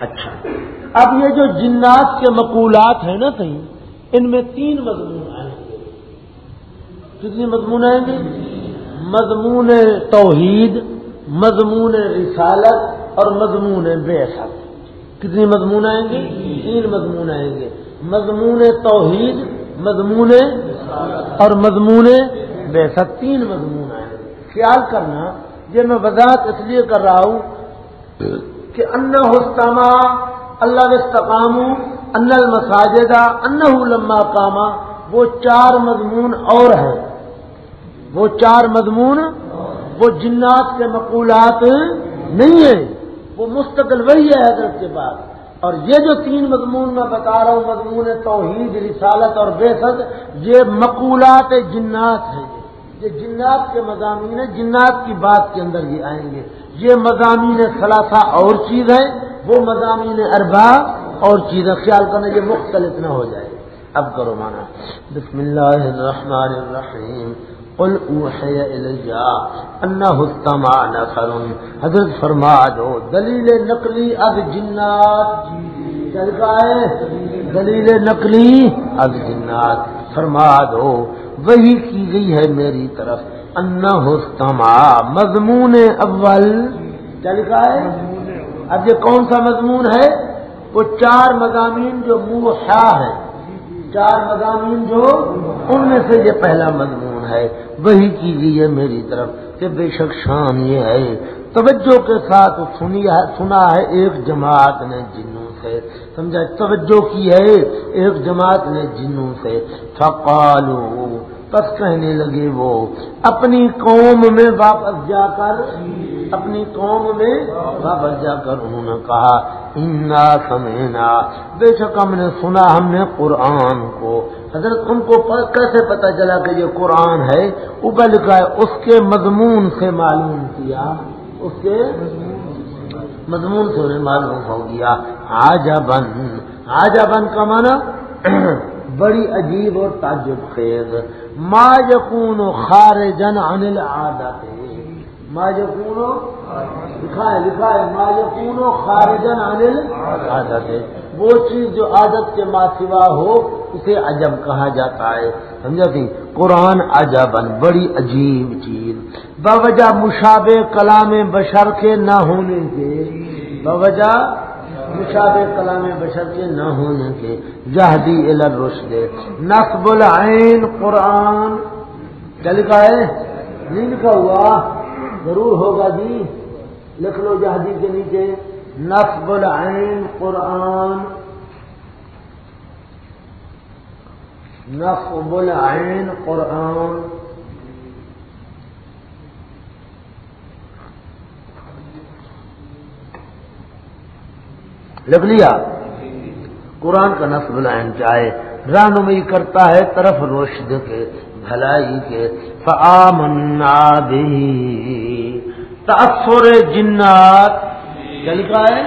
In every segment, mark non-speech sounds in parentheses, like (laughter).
اچھا۔ اب یہ جو جنات کے مقولات ہیں نا کہیں، ان میں تین مضمون آئیں گے کتنی مضمون آئیں گے؟ مضمون توحید، مضمون رسالت اور مضمون بے کتنی مضمون آئیں گے؟ تین مضمون آئیں گے۔ مضمون توحید، مضمون اور مضمون بے تین مضمون آئیں گے۔ خیال کرنا، یہ میں وضاحت اس لیے کر رہا ہوں کہ ان حسما اللہ استقام، ان المساجدہ ان لما کاما وہ چار مضمون اور ہیں۔ وہ چار مضمون، وہ جنات کے مقولات نہیں ہیں۔ وہ مستقل وہی ہے حضرت کے بعد۔ اور یہ جو تین مضمون میں بتا رہا ہوں، مضمون توحید، رسالت اور بے یہ مقولات جنات ہیں۔ یہ جنات کے مضامین جنات کی بات کے اندر یہ آئیں گے۔ یہ مضامین ثلاثہ اور چیز ہے وہ مضامین اربا اور چیز ہے خیال کرنا یہ مختلف نہ ہو جائے۔ اب کرو مانا بسم اللہ الرحمن الرحیم۔ قل اوحی الیہ انہ استمع نفر حضرت فرما دو، دلیل نقلی اب جنات۔ چل ہے دلیل نقلی اب جنات۔ فرما دو وہی کی گئی ہے میری طرف۔ انا ہوستما مضمون اول۔ کیا لکھا ہے؟ اب یہ کون سا مضمون ہے؟ وہ چار مضامین جو منہ ہے چار مضامین جو ان میں سے یہ پہلا مضمون ہے۔ وہی کی گئی ہے میری طرف کہ بے شک شان یہ ہے۔ توجہ کے ساتھ سنا ہے ایک جماعت نے جنوں سے۔ سمجھا؟ توجہ کی ہے ایک جماعت نے جنوں سے۔ فقالو پس کہنے لگے وہ، اپنی قوم میں واپس جا کر، اپنی قوم میں واپس جا کر انہوں نے کہا، انا سمینا بے شک ہم نے سنا، ہم نے قرآن کو۔ حضرت، ان کو کیسے پتا چلا کہ یہ قرآن ہے؟ ابل کا اس کے مضمون سے معلوم کیا۔ اس کے مضمون سے انہیں معلوم ہو گیا۔ آجا بن آجا بن کا مانا (clears throat) بڑی عجیب اور تعجب خیز. ما یقون خارجن عن العادت. ما یقون لکھا ہے لکھا ہے ما یقون خارجن عن العادت. وہ چیز جو عادت کے ماں سوا ہو، اسے عجب کہا جاتا ہے. سمجھا تھی قرآن عجبن بڑی عجیب چیز. باوجہ مشابہ کلام بشر کے نہ ہونے کے باوجہ مشاب کلام بشر کے نہ ہونے کے جہدی الرشد۔ نصب العین قرآن۔ کیا لکھا ہے؟ نہیں لکھا ہوا۔ ضرور ہوگا جی۔ لکھ لو جہدی کے نیچے۔ نصب العین قرآن۔ نصب العین قرآن۔ لکھ لیا۔ قرآن کا نصب العین چاہے رہنمائی کرتا ہے طرف روشد کے، بھلائی کے۔ فآمنا بھی تأثر جنات۔ کیا لکھا ہے؟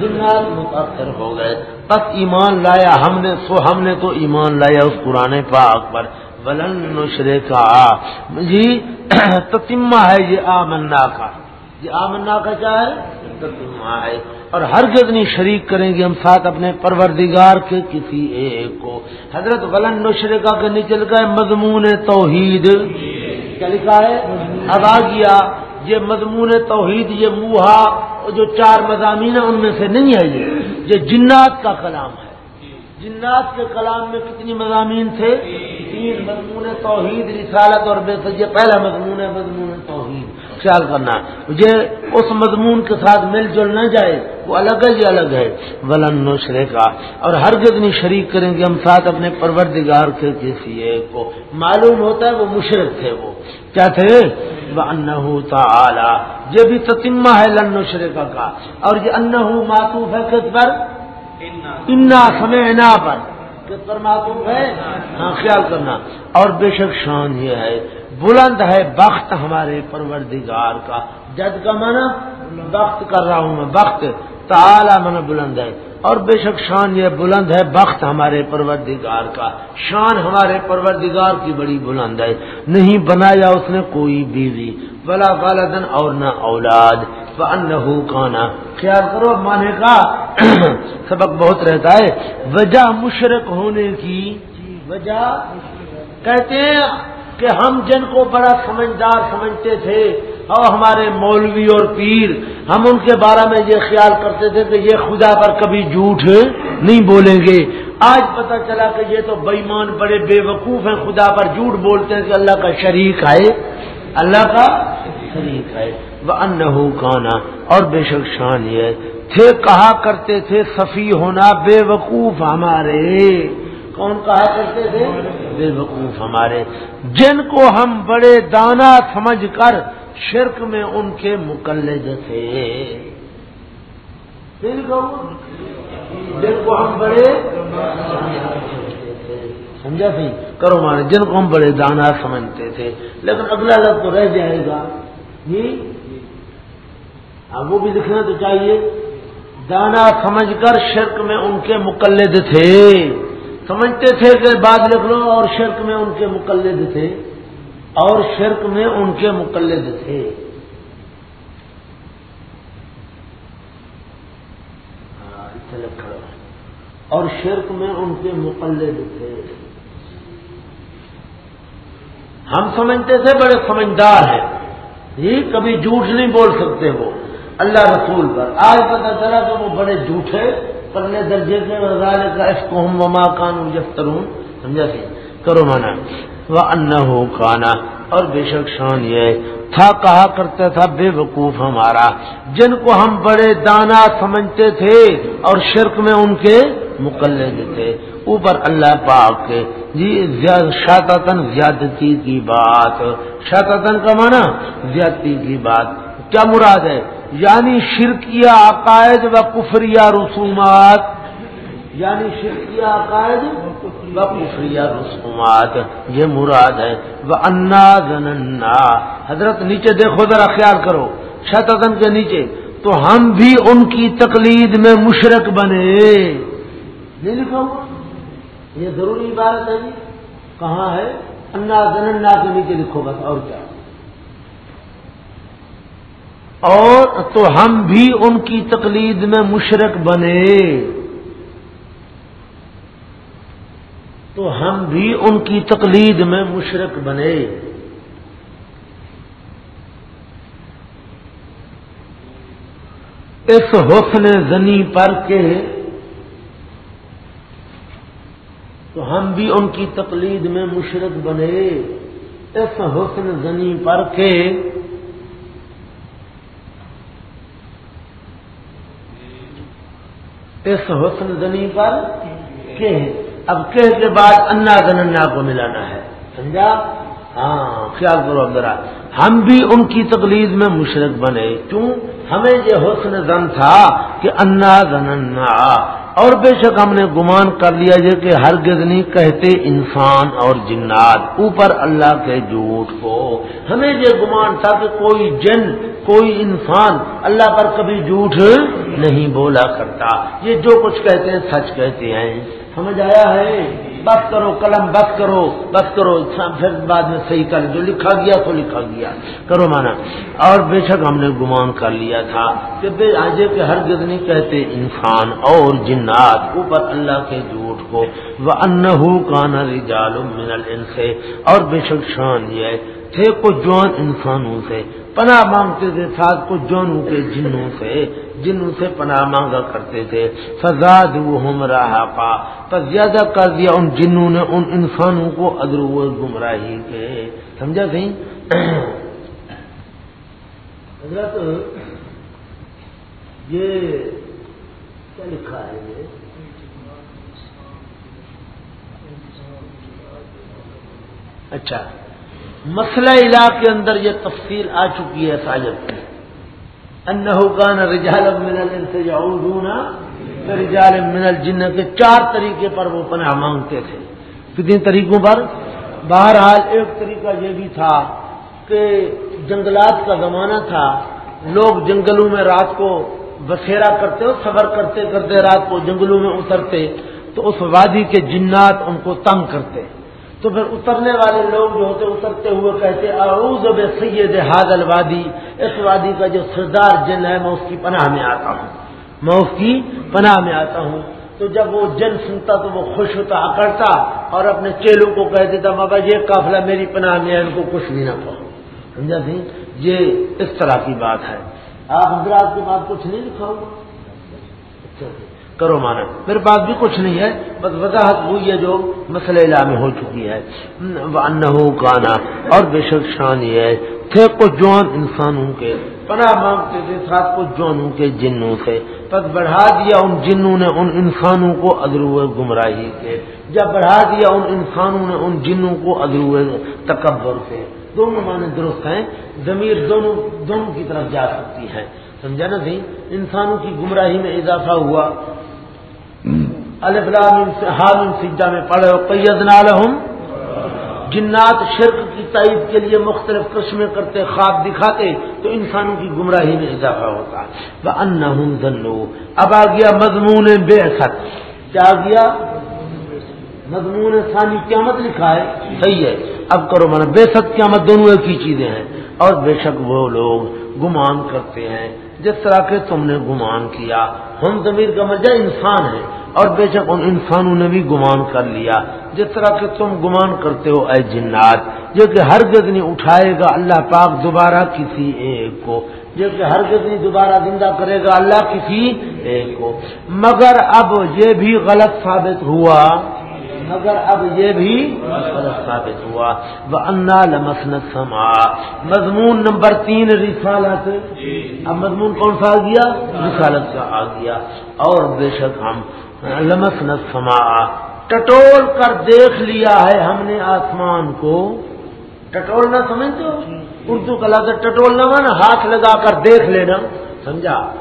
جنات متاثر ہو گئے۔ بس ایمان لایا ہم نے، سو ہم نے تو ایمان لایا اس قرآن پاک پر۔ ولن نشرے کا جی تتمہ ہے، یہ آمنا کا۔ یہ آمنا کا کیا ہے؟ تتمہ ہے۔ اور ہر نہیں شریک کریں گے ہم ساتھ اپنے پروردگار کے کسی ایک کو۔ حضرت ولن نشرکا کے نیچے لکھا ہے مضمون توحید۔ کیا لکھا ہے؟ اب آ گیا یہ مضمون توحید، یہ موہا، جو چار مضامین ہیں، ان میں سے نہیں ہے یہ۔ یہ جنات کا کلام ہے۔ جنات کے کلام میں کتنی مضامین تھے؟ تین۔ مضمون توحید، رسالت اور بے یہ پہلا مضمون ہے، مضمون توحید۔ خیال کرنا یہ اس مضمون کے ساتھ مل جل نہ جائے، وہ الگ ہے، یہ الگ ہے۔ ولن نشرے کا اور ہر نہیں شریک کریں گے ہم ساتھ اپنے پروردگار کے کسی ایک کو۔ معلوم ہوتا ہے وہ مشرق تھے وہ۔ کیا تھے؟ وہ تعالی یہ بھی تتمہ ہے لن نشرے کا۔ اور یہ انہ معطوف ہے کس پر؟ انا سمعنا پر۔ کس پر معطوف ہے؟ ہاں خیال کرنا۔ اور بے شک شان یہ ہے۔ بلند ہے بخت ہمارے پروردگار کا۔ جد کا مانا بخت کر رہا ہوں میں، بخت۔ تعالی من بلند ہے۔ اور بے شک شان یہ بلند ہے، بخت ہمارے پروردگار کا۔ شان ہمارے پروردگار کی بڑی بلند ہے۔ نہیں بنایا اس نے کوئی بیوی بلا والدن اور نہ اولاد۔ وہ کانا خیال کرو مانے کا (clears throat) سبق بہت رہتا ہے۔ وجہ مشرق ہونے کی، وجہ کہتے ہیں کہ ہم جن کو بڑا سمجھدار سمجھتے تھے، اور ہمارے مولوی اور پیر، ہم ان کے بارے میں یہ خیال کرتے تھے کہ یہ خدا پر کبھی جھوٹ نہیں بولیں گے۔ آج پتہ چلا کہ یہ تو بےمان بڑے بے وقوف ہیں، خدا پر جھوٹ بولتے ہیں کہ اللہ کا شریک ہے۔ اللہ کا شریک ہے۔ وہ ان کانا اور بے شک شان یہ تھے، کہا کرتے تھے، صفی ہونا بے وقوف ہمارے۔ کون کہا کرتے تھے؟ بے وقوف ہمارے۔ جن کو ہم بڑے دانا سمجھ کر شرک میں ان کے مقلد تھے۔ جن کو ہم بڑے سمجھا سی؟ کرو مانے جن کو ہم بڑے دانا سمجھتے تھے۔ لیکن اگلا لفظ تو رہ جائے گا۔ جی؟ اب وہ بھی لکھنا تو چاہیے۔ دانا سمجھ کر شرک میں ان کے مقلد تھے۔ سمجھتے تھے کہ بعد لکھ لو اور شرک میں ان کے مقلد تھے، اور شرک میں ان کے مقلد تھے۔ ہاں، اور شرک میں ان کے مقلد تھے۔ ہم سمجھتے تھے، بڑے سمجھدار ہیں۔ جی کبھی جھوٹ نہیں بول سکتے وہ، اللہ رسول پر۔ آج پتا چلا کہ وہ بڑے جھوٹے پرلے درجے کے وزال کا اس کو ہم وما کان جفترون سمجھا سی کرو مانا۔ وہ ان ہو کانا اور بے شک شان یہ تھا کہا کرتا تھا، بے وقوف ہمارا۔ جن کو ہم بڑے دانا سمجھتے تھے اور شرک میں ان کے مقلد تھے۔ اوپر اللہ پاک کے۔ جی شاطن زیادتی کی بات۔ شاطن کا مانا زیادتی کی بات۔ کیا مراد ہے؟ یعنی شرکیہ عقائد و کفریہ رسومات. یعنی شرکیہ عقائد و کفریہ رسومات. یہ مراد ہے. وہ انا زننا حضرت نیچے دیکھو ذرا خیال کرو. شتن کے نیچے. تو ہم بھی ان کی تقلید میں مشرق بنے. نہیں لکھو یہ ضروری عبارت ہے جی. کہاں ہے؟ انا زننا کے نیچے لکھو بس اور کیا؟ اور تو ہم بھی ان کی تقلید میں مشرق بنے۔ تو ہم بھی ان کی تقلید میں مشرق بنے۔ اس حسن زنی پر کے تو ہم بھی ان کی تقلید میں مشرق بنے۔ اس حسن زنی پر کے اس حسن زنی پر کہ اب کہ کے بعد انا گننا کو ملانا ہے۔ سمجھا؟ ہاں خیال کرو ذرا۔ ہم بھی ان کی تقلید میں مشرق بنے۔ کیوں؟ ہمیں یہ حسن زن تھا کہ انا زننا اور بے شک ہم نے گمان کر لیا یہ کہ ہر نہیں کہتے انسان اور جنات، اوپر اللہ کے جھوٹ کو۔ ہمیں یہ گمان تھا کہ کوئی جن، کوئی انسان اللہ پر کبھی جھوٹ نہیں بولا کرتا۔ یہ جو کچھ کہتے ہیں، سچ کہتے ہیں۔ سمجھ آیا ہے؟ بس کرو، قلم بس کرو بس کرو پھر بعد میں صحیح کر جو لکھا گیا تو لکھا گیا۔ کرو مانا۔ اور بے شک ہم نے گمان کر لیا تھا کہ بے آجے کے ہر گد نہیں کہتے انسان اور جنات، اوپر اللہ کے جھوٹ کو۔ وہ ان کا رجال من سے اور بے شک شان یہ تھے کو جوان انسانوں سے، پناہ مانگتے تھے ساتھ کو جوانوں کے جنوں سے۔ جنوں سے پناہ مانگا کرتے تھے۔ فزاد وہ ہم رہا پا تو زیادہ کر دیا ان جنوں نے ان انسانوں کو ادر گمراہی کے۔ سمجھا سی (coughs) حضرت، یہ کیا لکھا ہے یہ؟ اچھا۔ مسئلہ علا کے اندر یہ تفصیل آ چکی ہے ساجد کی۔ انہان رجال من سے رجال من الجن کے چار طریقے پر وہ پناہ مانگتے تھے۔ کتنے طریقوں پر؟ بہرحال ایک طریقہ یہ بھی تھا کہ جنگلات کا زمانہ تھا، لوگ جنگلوں میں رات کو بسیرا کرتے ہو سفر کرتے کرتے رات کو جنگلوں میں اترتے، تو اس وادی کے جنات ان کو تنگ کرتے۔ تو پھر اترنے والے لوگ جو ہوتے اترتے ہوئے کہتے اعوذ بے سید حاضل وادی اس وادی کا جو سردار جن ہے، میں اس کی پناہ میں آتا ہوں۔ میں اس کی پناہ میں آتا ہوں۔ تو جب وہ جن سنتا تو وہ خوش ہوتا کرتا اور اپنے چیلوں کو کہہ دیتا، بابا، یہ قافلہ میری پناہ میں ہے، ان کو کچھ بھی نہ پاؤ سمجھا سی؟ یہ اس طرح کی بات ہے۔ آپ حضرات کے بعد کچھ نہیں لکھا ہوگا اچھا جی۔ کرو مانا۔ میرے پاس بھی کچھ نہیں ہے، بس وضاحت ہوئی ہے جو مسئلہ میں ہو چکی ہے۔ ان کانا اور بے شک شان یہ ہے۔ تھے کچھ جوان انسانوں کے، پناہ مانگتے تھے ساتھ کچھ جوانوں کے جنوں سے۔ بس بڑھا دیا ان جنوں نے ان انسانوں کو ادرو گمراہی کے۔ جب بڑھا دیا ان انسانوں نے ان جنوں کو ادرو تکبر سے دونوں معنی درست ہیں۔ ضمیر دونوں دونوں کی طرف جا سکتی ہے۔ سمجھا نا سی انسانوں کی گمراہی میں اضافہ ہوا۔ حام سجا میں پڑھے قید نالحم جنات شرک کی تائید کے لیے مختلف قسمیں کرتے، خواب دکھاتے، تو انسانوں کی گمراہی میں اضافہ ہوتا وہ ان ذنو اب آ گیا مضمون بے ست کیا گیا؟ مضمون ثانی قیامت لکھا ہے. صحیح ہے. اب کرو مانا بے ست قیامت دونوں ایک ہی چیزیں ہیں. اور بے شک وہ لوگ گمان کرتے ہیں. جس طرح کے تم نے گمان کیا، ہم ضمیر کا مجھے انسان ہے اور بے شک ان انسانوں نے بھی گمان کر لیا۔ جس طرح کہ تم گمان کرتے ہو، اے جنات، جو کہ ہر گدنی اٹھائے گا اللہ پاک دوبارہ کسی ایک کو، جو کہ ہر گدنی دوبارہ زندہ کرے گا اللہ کسی ایک کو۔ مگر اب یہ بھی غلط ثابت ہوا مگر اب یہ بھی ثابت ہوا۔ وہ انا لمسنت سما مضمون نمبر تین رسالت۔ اب مضمون کون سا آ گیا؟ رسالت کا آ گیا۔ اور بے شک ہم لمسنت سما ٹٹول کر دیکھ لیا ہے ہم نے آسمان کو۔ ٹٹولنا سمجھتے ہو؟ اردو کا لگا ٹٹولنا مانا ہاتھ لگا کر دیکھ لینا۔ سمجھا؟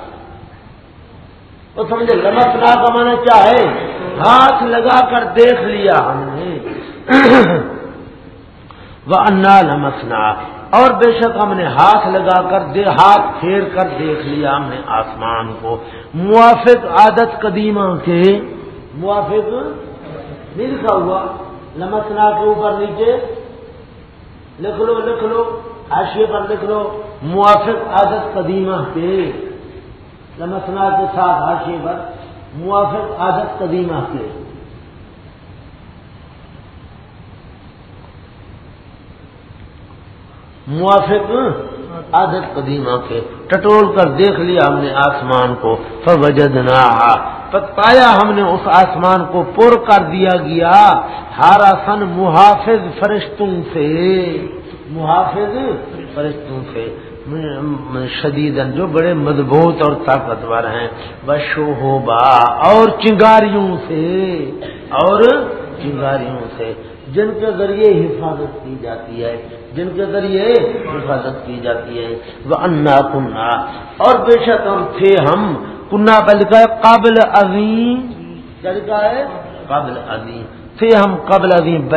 وہ سمجھے لمسنا کا مانا کیا ہے؟ ہاتھ لگا کر دیکھ لیا ہم نے۔ (clears throat) وہ انا لمسنا۔ اور بے شک ہم نے ہاتھ لگا کر دے ہاتھ پھیر کر دیکھ لیا ہم نے آسمان کو۔ موافق عادت قدیمہ کے موافق نہیں لکھا ہوا۔ لمسنا کے اوپر نیچے۔ لکھ لو لکھ لو۔ حاشیے پر لکھ لو۔ موافق عادت قدیمہ کے۔ لمسنا کے ساتھ حاشیے پر۔ موافق عادت قدیمہ کے موافق عادت قدیمہ کے۔ ٹٹول کر دیکھ لیا ہم نے آسمان کو فوجد نہ پایا ہم نے اس آسمان کو پر کر دیا گیا۔ ہارا سن محافظ فرشتوں سے۔ محافظ فرشتوں سے۔ شدید جو بڑے مضبوط اور طاقتور ہیں۔ بشو ہو با اور چنگاریوں سے، اور چنگاریوں سے۔ جن کے ذریعے حفاظت کی جاتی ہے، جن کے ذریعے حفاظت کی جاتی ہے۔ وہ انا کنہ اور بے شک ہم تھے ہم۔ کنہ کا لکھا ہے قابل عظیم۔ کیا لکھا ہے؟ قابل عظیم۔ تھے ہم قبل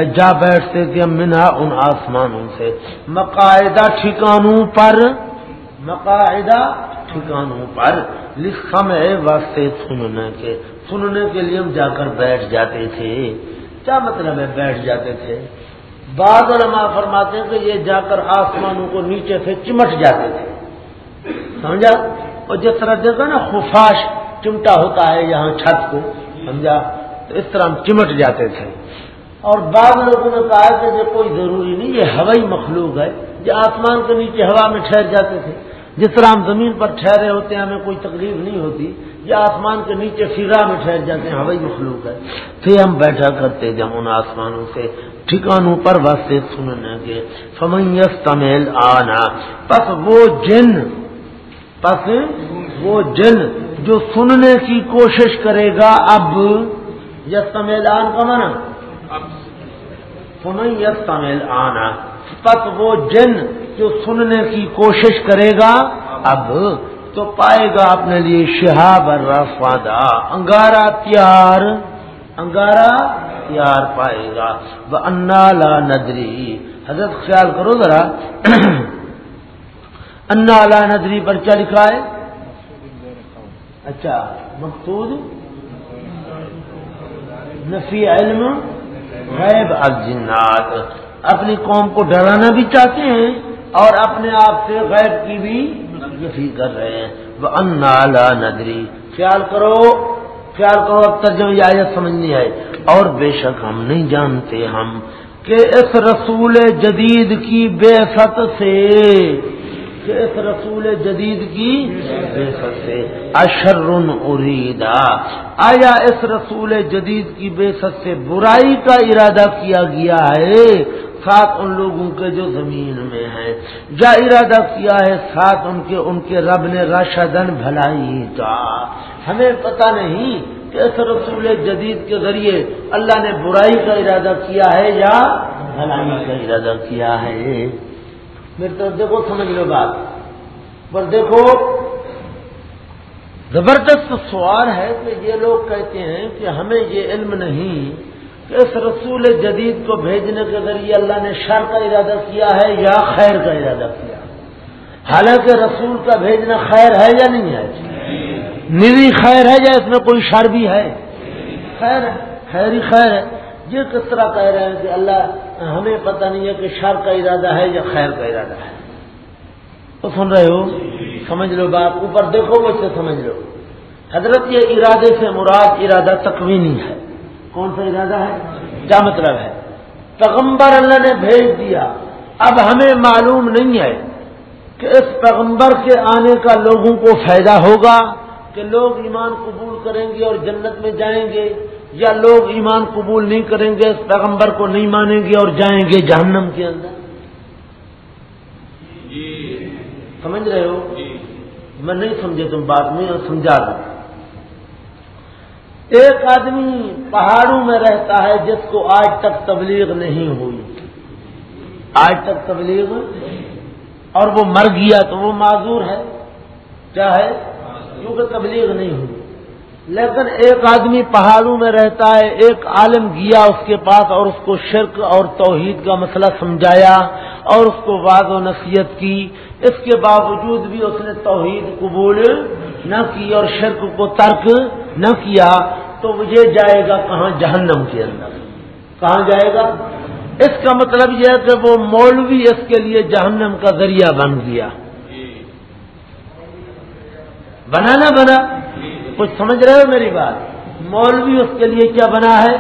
جا بیٹھتے تھے ہم منہا ان آسمانوں سے۔ مقاعدہ ٹھکانوں پر مقاعدہ ٹھکانوں پر لکھم ہے واسطے سننے کے۔ سننے کے لیے ہم جا کر بیٹھ جاتے تھے۔ کیا مطلب ہے بیٹھ جاتے تھے؟ بعض علماء فرماتے ہیں کہ یہ جا کر آسمانوں کو نیچے سے چمٹ جاتے تھے۔ سمجھا؟ اور جس طرح دیکھا نا خفاش چمٹا ہوتا ہے یہاں چھت کو، سمجھا؟ تو اس طرح ہم چمٹ جاتے تھے۔ اور بعض لوگوں نے کہا کہ یہ کوئی ضروری نہیں، یہ ہوائی مخلوق ہے۔ یہ آسمان کے نیچے ہوا میں ٹھہر جاتے تھے۔ جس طرح ہم زمین پر ٹھہرے ہوتے ہیں، ہمیں کوئی تکلیف نہیں ہوتی۔ یہ آسمان کے نیچے فضا میں ٹھہر جاتے ہیں، ہوائی مخلوق ہے۔ پھر ہم بیٹھا کرتے جب ان آسمانوں سے۔ ٹھکانوں پر واسطے سننے کے فمیس تمیل آنا، پس وہ جن، پس وہ جن جو سننے کی کوشش کرے گا، اب یس تمیل آن کا مانا سمئی یس تمیل آنا. پت وہ جن جو سننے کی کوشش کرے گا، اب تو پائے گا اپنے لیے شہاب رفادا انگارا تیار انگارا تیار پائے گا. وہ انا لا ندری حضرت خیال کرو ذرا. (clears throat) انا لا ندری پر کیا لکھا ہے؟ اچھا مقصود نفی علم، غیب الجنات اپنی قوم کو ڈرانا بھی چاہتے ہیں اور اپنے آپ سے غیب کی بھی نفی کر رہے ہیں۔ وہ انا ندری خیال کرو خیال کرو، اب ترجمہ آیت سمجھ نہیں آئے اور بے شک ہم نہیں جانتے ہم کہ اس رسول جدید کی بے ست سے کہ اس رسول جدید کی بے ست سے اشر اریدا۔ آیا اس رسول جدید کی بے سے برائی کا ارادہ کیا گیا ہے؟ ساتھ ان لوگوں کے جو زمین میں ہیں۔ یا ارادہ کیا ہے؟ ساتھ ان کے ان کے رب نے رشدن بھلائی کا۔ ہمیں پتہ نہیں کہ اس رسول جدید کے ذریعے اللہ نے برائی کا ارادہ کیا ہے یا بھلائی کا ارادہ کیا ہے۔ میری طرف دیکھو، سمجھ لو بات۔ پر دیکھو، زبردست سوال ہے کہ یہ لوگ کہتے ہیں کہ ہمیں یہ علم نہیں کہ اس رسول جدید کو بھیجنے کے ذریعے اللہ نے شر کا ارادہ کیا ہے یا خیر کا ارادہ کیا۔ حالانکہ رسول کا بھیجنا خیر ہے یا نہیں ہے؟ نری خیر ہے یا اس میں کوئی شر بھی ہے؟ خیر ہے، خیر ہی خیر ہے۔ یہ کس طرح کہہ رہے ہیں کہ اللہ ہمیں پتہ نہیں ہے کہ شر کا ارادہ ہے یا خیر کا ارادہ ہے۔ تو سن رہے ہو؟ سمجھ لو بات۔ اوپر دیکھو وہ سے سمجھ لو۔ حضرت یہ ارادے سے مراد ارادہ تکوینی ہے۔ کون سا ارادہ ہے؟ کیا مطلب ہے؟ پیغمبر اللہ نے بھیج دیا۔ اب ہمیں معلوم نہیں ہے کہ اس پیغمبر کے آنے کا لوگوں کو فائدہ ہوگا کہ لوگ ایمان قبول کریں گے اور جنت میں جائیں گے۔ یا لوگ ایمان قبول نہیں کریں گے اس پیغمبر کو نہیں مانیں گے اور جائیں گے جہنم کے اندر؟ سمجھ رہے ہو؟ میں نہیں سمجھے تم بات میں اور سمجھا رہا ایک آدمی پہاڑوں میں رہتا ہے جس کو آج تک تبلیغ نہیں ہوئی۔ آج تک تبلیغ؟ اور وہ مر گیا تو وہ معذور ہے؟ کیا ہے؟ کیونکہ تبلیغ نہیں ہوئی۔ لیکن ایک آدمی پہاڑوں میں رہتا ہے ایک عالم گیا اس کے پاس اور اس کو شرک اور توحید کا مسئلہ سمجھایا اور اس کو واض و نصیحت کی۔ اس کے باوجود بھی اس نے توحید قبول نہ کی اور شرک کو ترک نہ کیا۔ تو یہ جائے گا کہاں جہنم کے اندر؟ کہاں جائے گا؟ اس کا مطلب یہ ہے کہ وہ مولوی اس کے لیے جہنم کا ذریعہ بن گیا۔ بنا نہ بنا۔ کچھ سمجھ رہے ہو میری بات؟ مولوی اس کے لیے کیا بنا ہے؟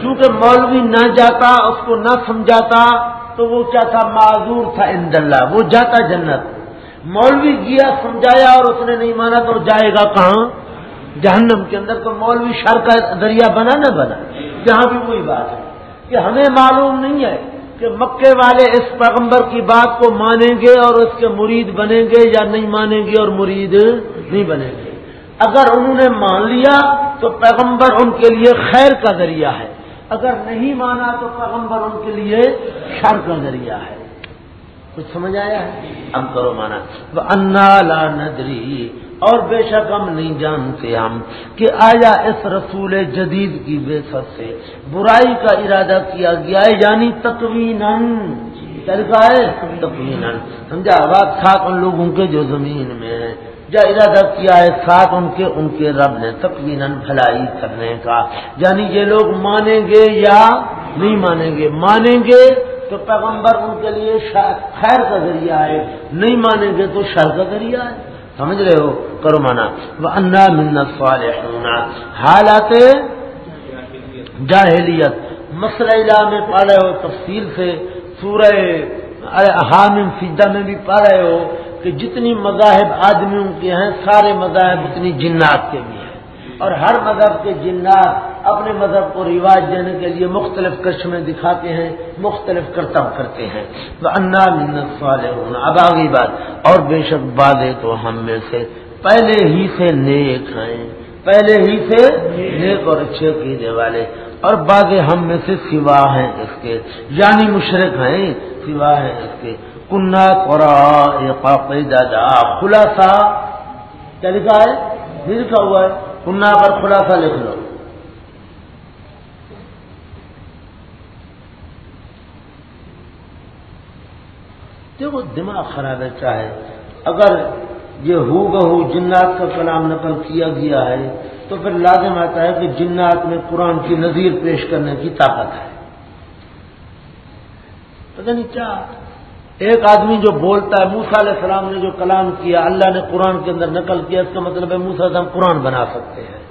کیونکہ مولوی نہ جاتا، اس کو نہ سمجھاتا، تو وہ کیا تھا؟ معذور تھا اند اللہ وہ جاتا جنت۔ مولوی گیا، سمجھایا اور اس نے نہیں مانا تو جائے گا کہاں؟ جہنم کے اندر۔ تو مولوی شر کا دریا بنا نہ بنا؟ یہاں بھی وہی بات ہے کہ ہمیں معلوم نہیں ہے کہ مکے والے اس پیغمبر کی بات کو مانیں گے اور اس کے مرید بنیں گے یا نہیں مانیں گے اور مرید نہیں بنیں گے۔ اگر انہوں نے مان لیا تو پیغمبر ان کے لیے خیر کا ذریعہ ہے۔ اگر نہیں مانا تو پیغمبر ان کے لیے شر کا ذریعہ ہے۔ کچھ سمجھ آیا ہے؟ اب کرو مانا۔ وہ انا لا ندری۔ اور بے شک ہم نہیں جانتے ہم کہ آیا اس رسول جدید کی بے سب سے برائی کا ارادہ کیا گیا ہے یعنی تکوین طریقہ ہے۔ تکوین سمجھا؟ بات تھا ان لوگوں کے جو زمین میں ہے یا ارادہ کیا ہے، ساتھ ان کے ان کے رب نے تقوین بھلائی کرنے کا۔ یعنی یہ لوگ مانیں گے یا نہیں مانیں گے؟ مانیں گے تو پیغمبر ان کے لیے خیر کا ذریعہ ہے۔ نہیں مانیں گے تو شر کا ذریعہ ہے۔ سمجھ رہے ہو؟ کرو مانا۔ وہ انا منت ہونا حالات جاہلیت۔ مسئلہ میں پڑھ رہے ہو، تفصیل سے سورہ حامم فضا میں بھی پڑھ رہے ہو۔ کہ جتنی مذاہب آدمیوں کے ہیں، سارے مذاہب اتنی جنات کے بھی ہیں۔ اور ہر مذہب کے جنات اپنے مذہب کو رواج دینے کے لیے مختلف کشمیں دکھاتے ہیں، مختلف کرتب کرتے ہیں۔ تو انا منت والے ہونا اب آگے بات، اور بے شک بادے تو ہم میں سے پہلے ہی سے نیک ہیں، پہلے ہی سے نیک اور اچھے قیدے والے۔ اور بعض ہم میں سے سوا ہیں اس کے یعنی مشرق ہیں، سوا ہیں اس کے۔ کنہ قورا دادا خلاصہ کیا لکھا ہے؟ یہ لکھا ہوا ہے. کنہ پر خلاصہ لکھ لو. دیکھو، دماغ خراب ہے، چاہے اگر یہ ہو بہو جنات کا کلام نقل کیا گیا ہے، تو پھر لازم آتا ہے کہ جنات میں قرآن کی نظیر پیش کرنے کی طاقت ہے۔ پتہ نہیں کیا ایک آدمی جو بولتا ہے موسا علیہ السلام نے جو کلام کیا، اللہ نے قرآن کے اندر نقل کیا، اس کا مطلب ہے موسا ہم قرآن بنا سکتے ہیں۔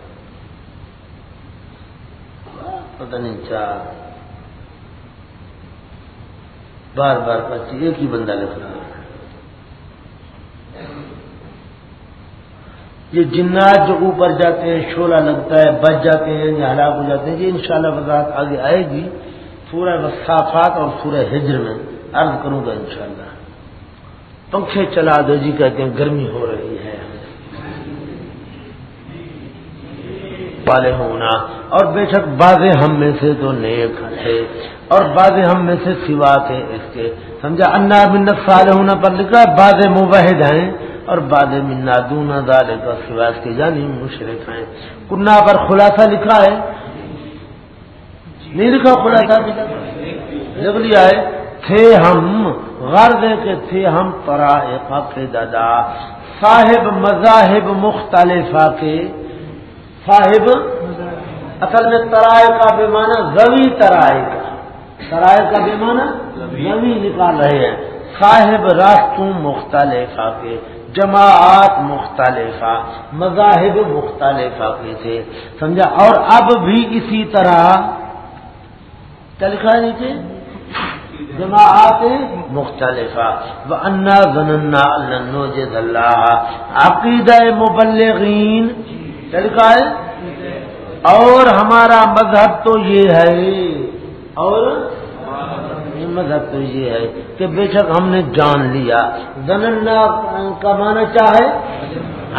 پتہ نہیں کیا۔ بار بار پچی ایک ہی بندہ لکھ رہا ہے۔ یہ جنات جو اوپر جاتے ہیں شولہ لگتا ہے، بچ جاتے ہیں یا ہلاک ہو جاتے ہیں، یہ انشاءاللہ شاء وضاحت آگے آئے گی۔ سورہ وصافات اور سورہ ہجر میں۔ عرض کروں گا انشاءاللہ۔ پنکھے چلا دو جی کہتے ہیں، گرمی ہو رہی ہے۔ والے ہونا اور بے شک بازے ہم میں سے تو نیک ہے اور بازے ہم میں سے سوا تھے اس کے۔ سمجھا؟ انا منت سال ہونا پر لکھا ہے، بازے مبحد ہیں۔ اور باد منا دونا دالے کا سوا اس کے یعنی جانی مشرق ہیں۔ کنہ پر خلاصہ لکھا ہے۔ نہیں لکھا، خلاصہ جب لیا ہے۔ تھے ہم غرض کے تھے ہم طرائقہ کے دادا صاحب مذاہب مختلف کے صاحب اصل میں ترائے کا بے معنی زوی ترائے کا ترائے کا بے معنی زوی۔ نکال رہے ہیں۔ صاحب راستوں مختلف کے جماعت مختلف مذاہب مختلف کے تھے۔ سمجھا؟ اور اب بھی اسی طرح کیا لکھا ہے نیچے؟ جماعت مختلف انا زننا اللہ عقید مبلغین لکھا ہے؟ اور ہمارا مذہب تو یہ ہے. اور مذہب تو یہ ہے کہ بے شک ہم نے جان لیا. زننا کا معنی چاہے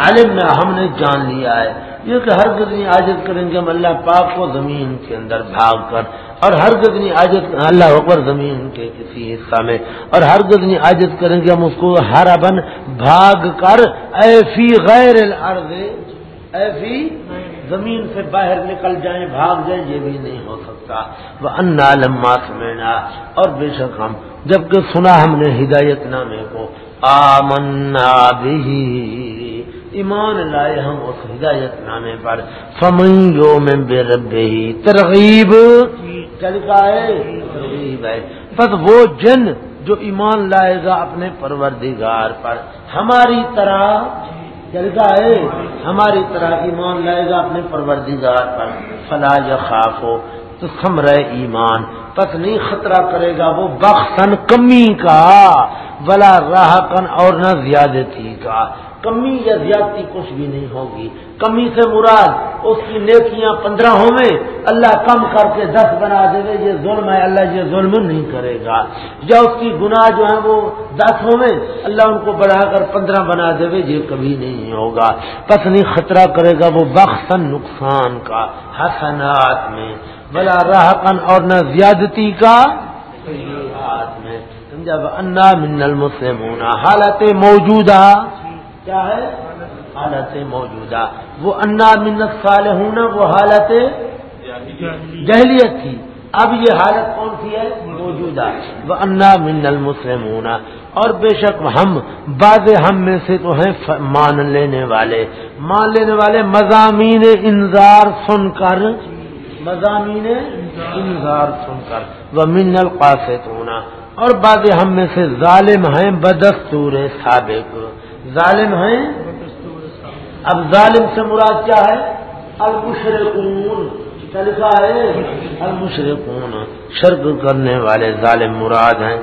عالم نہ ہم نے جان لیا ہے۔ یہ کہ ہر گدنی عاجت کریں گے ہم اللہ پاک کو زمین کے اندر بھاگ کر، اور ہر گدنی عاجت اللہ اکبر زمین کے کسی حصہ میں، اور ہر گدنی عاجت کریں گے ہم اس کو ہر ابن بھاگ کر۔ اے فی غیر الارض، اے فی زمین سے باہر نکل جائیں، بھاگ جائیں، یہ بھی نہیں ہو سکتا۔ وہ انا لما سمینا اور بے شک ہم، جبکہ سنا ہم نے ہدایت نامے کو، آمنا بھی ایمان لائے ہم اس ہدایت نامے پر۔ فمنگو میں بے رب ہی ترغیب۔ چل کا ہے۔ بس وہ جن جو ایمان لائے گا اپنے پروردگار پر۔ ہماری طرح چل ہے ہماری طرح ایمان لائے گا اپنے پروردگار پر۔ فلا یا خاف ہو تو سمر ایمان۔ پس نہیں خطرہ کرے گا وہ بخشن کمی کا بلا راہ کن اور نہ زیادتی کا۔ کمی یا زیادتی کچھ بھی نہیں ہوگی۔ کمی سے مراد اس کی نیکیاں پندرہ ہوئے اللہ کم کر کے دس بنا دے یہ ظلم ہے، اللہ یہ ظلم نہیں کرے گا۔ یا اس کی گناہ جو ہے وہ دس ہوئے اللہ ان کو بڑھا کر پندرہ بنا دے یہ کبھی نہیں ہوگا۔ پس نہیں خطرہ کرے گا وہ بخشن نقصان کا، حسنات میں۔ بلا راہکن اور نہ زیادتی کا میں۔ سمجھا؟ انا من المسلمون۔ حالت موجودہ کیا ہے؟ حالت موجودہ۔ وہ انا منت سال ہونا وہ حالت جہلیت تھی۔ اب یہ حالت کون سی ہے؟ موجودہ۔ وہ انا من المسلم ہونا اور بے شک ہم، بعض ہم میں سے تو ہیں مان لینے والے۔ مان لینے والے مضامین انذار سن کر۔ مضامین انذار سن کر۔ وہ من القاصد ہونا اور بعض ہم میں سے ظالم ہیں، بدستور سابق۔ ظالم ہیں؟ اب ظالم سے مراد کیا ہے؟ المشرقون. طریقہ ہے؟ المشرقون. شرک کرنے والے ظالم مراد ہیں.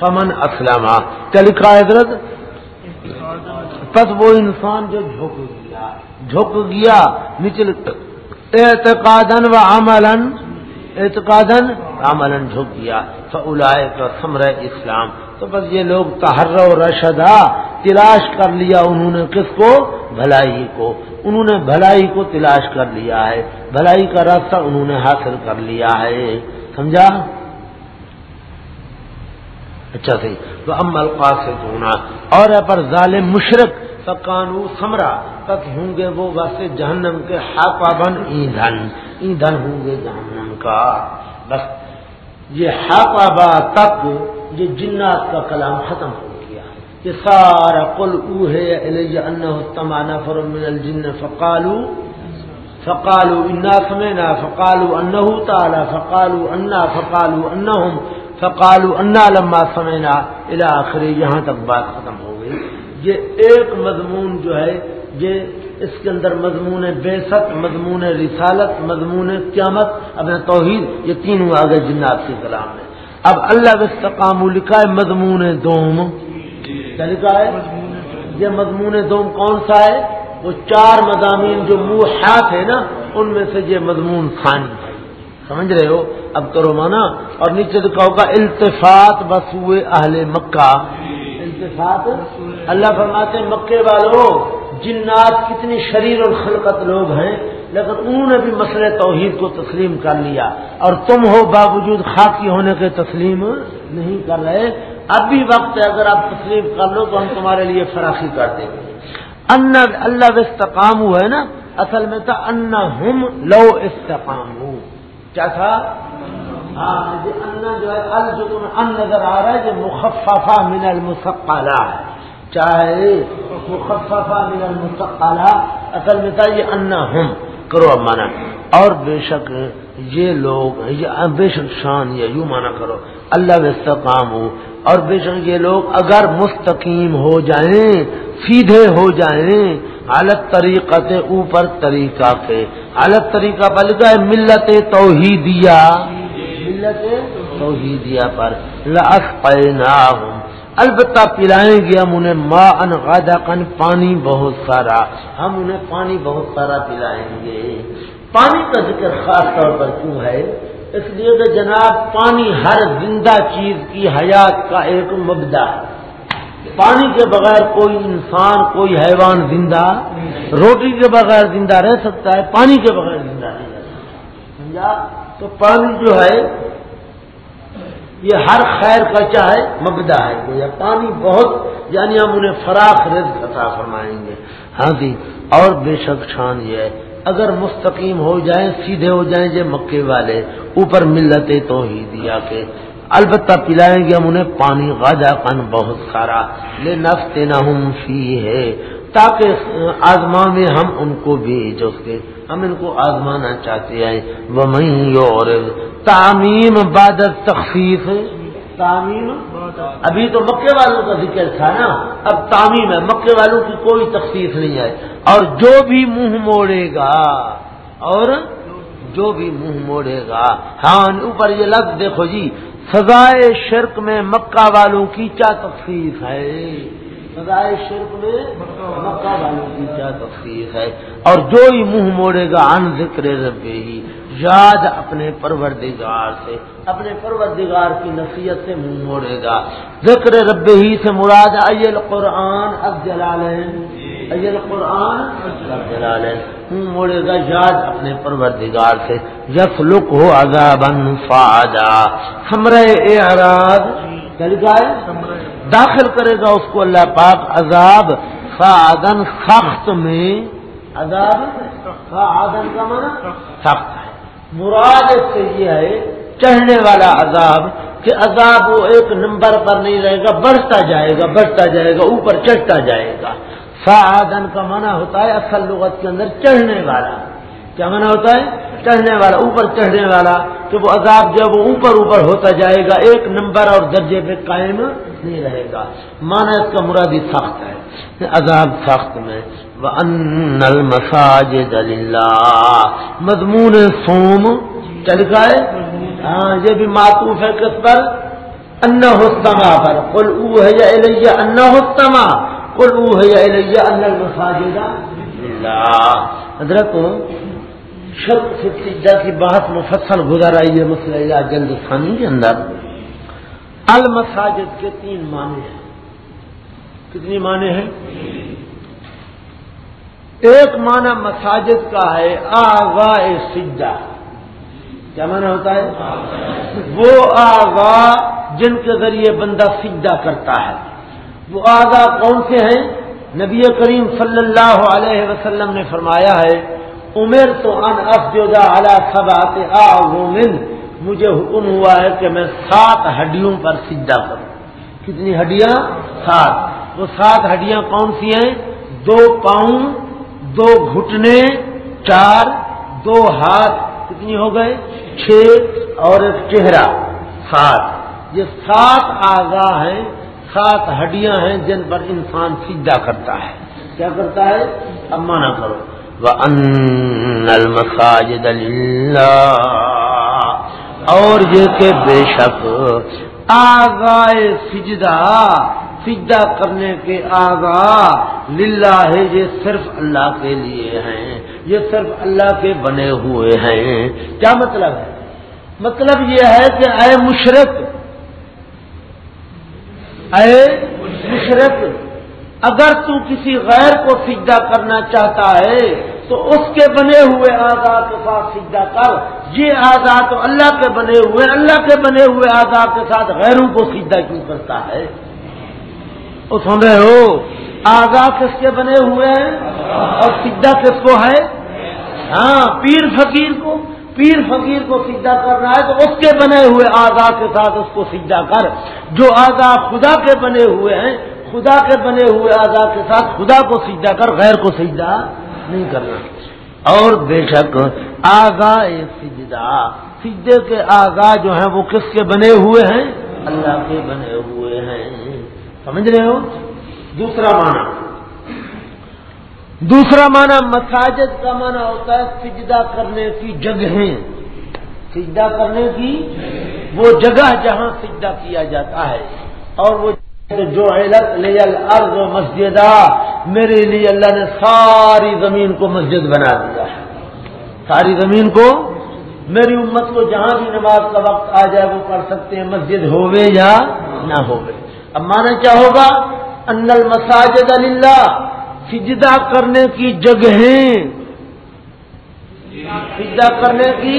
فمن اسلم. لکھا ہے حضرت؟ پس وہ انسان جو جھک گیا جھک گیا، نچل اعتقادن و عملن اعتقادن عملن جھک گیا. فلائے کا سمر اسلام. تو بس یہ لوگ تحر و رشدا تلاش کر لیا انہوں نے کس کو؟ بھلائی کو۔ انہوں نے بھلائی کو تلاش کر لیا ہے۔ بھلائی کا راستہ انہوں نے حاصل کر لیا ہے۔ سمجھا؟ اچھا سی تو ام القاص سے ہونا اور پر ظالم مشرق پکانو سمرا۔ تک ہوں گے وہ ویسے جہنم کے ہاپا بن ایندھن۔ ایندھن ہوں گے جہنم کا۔ بس، یہ ہاپا تک یہ جنات کا کلام ختم ہو گیا یہ سارا کل تمانا فرم الجن فقالو فقالو انا سمینا فقالو انہ تعالی، فقالو انا، فقالو انہم، فقالو انا لما سمعنا۔ الى آخری یہاں تک بات ختم ہو گئی۔ یہ ایک مضمون جو ہے، یہ اس کے اندر مضمون بے ست مضمون رسالت، مضمون قیامت۔ اب توحید، یہ تینوں آگے جنات کے کلام میں اب اللہ وسطام لکھا ہے مضمون دوم. کیا لکھا ہے؟ یہ مضمون دوم کون سا ہے؟ وہ چار مضامین جو منہ ہے نا، ان میں سے یہ مضمون خانی ہے۔ سمجھ رہے ہو؟ اب کرو مانا اور نیچے لکھا ہوگا التفات بسو اہل مکہ۔ التفات؟ اللہ فرماتے مکے والوں جنات کتنی شریر اور خلقت لوگ ہیں۔ لیکن انہوں نے بھی مسئلہ توحید کو تسلیم کر لیا اور تم ہو باوجود خاکی ہونے کے تسلیم نہیں کر رہے۔ اب بھی وقت ہے، اگر آپ تسلیم کر لو تو ہم تمہارے لیے فراخی کر دیں گے۔ ان اللہ استقام ہے نا؟ اصل میں تھا ان ہم لو استقام کیا تھا؟ ہاں ان جو ہے، ال جو ان نظر آ رہا ہے جو مخففہ من المسقلہ ہے۔ چاہے مخففہ من المسقلہ اصل میں تھا یہ ان ہم کرو اب مانا۔ اور بے شک یہ لوگ بے شک شان یا یوں مانا کرو۔ اللہ استقام ہو اور بے شک یہ لوگ اگر مستقیم ہو جائیں، سیدھے ہو جائیں الگ طریقہ اوپر طریقہ کے۔ الگ طریقہ پر لکھا ہے، ملت توحیدیہ۔ ملت توحیدیہ پر۔ ہوں البتہ پلائیں گے ہم انہیں ماں ان کن پانی بہت سارا۔ ہم انہیں پانی بہت سارا پلائیں گے۔ پانی کا ذکر خاص طور پر کیوں ہے؟ اس لیے کہ جناب، پانی ہر زندہ چیز کی حیات کا ایک مبدا ہے۔ پانی کے بغیر کوئی انسان، کوئی حیوان زندہ، روٹی کے بغیر زندہ رہ سکتا ہے، پانی کے بغیر زندہ نہیں رہ سکتا۔ سمجھا؟ تو پانی جو ہے یہ ہر خیر کا چاہے مبدا ہے۔ یہ پانی بہت یعنی ہم انہیں فراخ رزق عطا فرمائیں گے۔ ہاں جی اور بے شک شان یہ ہے۔ اگر مستقیم ہو جائیں، سیدھے ہو جائیں یہ مکے والے، اوپر ملتے تو ہی دیا کہ البتہ پلائیں گے ہم انہیں پانی غاجا کن بہت سارا۔ لے نفتے نہ فی ہے تاکہ آزما میں ہم ان کو بھی جو کے ہم ان کو آزمانا چاہتے ہیں۔ وہ اور تعمیم بادت تخفیف تعمیم ابھی تو مکے والوں کا ذکر تھا نا۔ اب تعمیم ہے، مکے والوں کی کوئی تخصیص نہیں ہے۔ اور جو بھی منہ موڑے گا، اور جو بھی منہ موڑے گا۔ ہاں اوپر یہ لفظ دیکھو جی سزائے شرک میں مکہ والوں کی کیا تخصیص ہے؟ سزائے شرک میں مکہ والوں کی کیا تخصیص ہے؟ اور جو ہی منہ موڑے گا ان ذکر ربے ہی۔ یاد اپنے پروردگار سے اپنے پروردگار کی نصیحت سے منہ موڑے گا۔ ذکر رب ہی سے مراد ایل قرآن اب جلال ایل قرآن اب جلال منہ موڑے گا یاد اپنے پروردگار سے۔ یس لک ہو عذابن فاجا سمرے اعراض۔ گائے؟ داخل کرے گا اس کو اللہ پاک عذاب فادن سخت میں، عذاب فادن کا مانا سخت ہے۔ مراد اس سے یہ ہے، چڑھنے والا عذاب کہ عذاب وہ ایک نمبر پر نہیں رہے گا، بڑھتا جائے گا، بڑھتا جائے گا، اوپر چڑھتا جائے گا۔ سعادن کا منع ہوتا ہے اصل لغت کے اندر چڑھنے والا۔ کیا منع ہوتا ہے؟ چڑھنے والا، اوپر چڑھنے والا، کہ وہ عذاب جب وہ اوپر اوپر ہوتا جائے گا، ایک نمبر اور درجے پہ قائم نہیں رہے گا۔ مانا اس کا مرادی سخت ہے، عذاب سخت میں۔ انل مساج مضمون سوم چل گئے ہاں یہ بھی معطوف ہے کس پر؟ ان ہوستما پر۔ کل او ہے یا الیا ان ہوستما کل او ہے یا الیا ان المساجد حضرت شرط فتیجہ کی بات مفصل گزر آئی ہے، مسئلہ یا جلد خانی کے اندر۔ المساجد کے تین معنی ہیں۔ کتنی معنی ہیں؟ ایک معنی مساجد کا ہے آغا سجدہ۔ کیا معنی ہوتا ہے؟ وہ آغا جن کے ذریعے بندہ سجدہ کرتا ہے۔ وہ آغا کون سے ہیں؟ نبی کریم صلی اللہ علیہ وسلم نے فرمایا ہے عمر تو ان افجا اعلی سب آتے مجھے حکم ہوا ہے کہ میں سات ہڈیوں پر سجدہ کروں۔ کتنی ہڈیاں؟ سات۔ وہ سات ہڈیاں کون سی ہیں؟ دو پاؤں، دو گھٹنے، چار۔ دو ہاتھ۔ کتنی ہو گئے؟ چھ۔ اور ایک چہرہ۔ سات۔ یہ سات آگاہ ہیں، سات ہڈیاں ہیں جن پر انسان سیدھا کرتا ہے۔ کیا کرتا ہے؟ اب مانا کرو۔ وہ المساجد اور یہ کہ بے شک آگائے سجدہ سجدہ کرنے کے آگا للہ ہے یہ صرف اللہ کے لیے ہیں، یہ صرف اللہ کے بنے ہوئے ہیں۔ کیا مطلب ہے؟ مطلب یہ ہے کہ اے مشرق اے مشرق اگر تو کسی غیر کو سجدہ کرنا چاہتا ہے، تو اس کے بنے ہوئے آزاد کے ساتھ سجدہ کر۔ یہ آزاد تو اللہ کے بنے ہوئے، اللہ کے بنے ہوئے آزاد کے ساتھ غیروں کو سجدہ کیوں کرتا ہے؟ وہ سن رہے ہو؟ آزاد کس کے بنے ہوئے ہیں؟ اور سجدہ کس کو ہے؟ ہاں پیر فقیر کو۔ پیر فقیر کو سجدہ کرنا ہے تو اس کے بنے ہوئے آزاد کے ساتھ اس کو سجدہ کر۔ جو آزاد خدا کے بنے ہوئے ہیں خدا کے بنے ہوئے آزاد کے ساتھ خدا کو سجدہ کر، غیر کو سجدہ نہیں کرنا اور بے شک آگا سجدہ، سجدے کے آگا جو ہیں وہ کس کے بنے ہوئے ہیں؟ اللہ کے بنے ہوئے ہیں۔ سمجھ رہے ہو؟ دوسرا معنی۔ دوسرا معنی مساجد کا معنی ہوتا ہے سجدہ کرنے کی جگہیں۔ سجدہ کرنے کی وہ جگہ جہاں سجدہ کیا جاتا ہے اور وہ جو ارض و مسجد میرے لیے اللہ نے ساری زمین کو مسجد بنا دیا ہے۔ ساری زمین کو؟ میری امت کو جہاں بھی نماز کا وقت آ جائے وہ پڑھ سکتے ہیں، مسجد ہوگے یا نہ ہوگے اب مانا کیا ہوگا؟ ان المساجد اللہ سجدہ کرنے کی جگہیں۔ سجدہ کرنے کی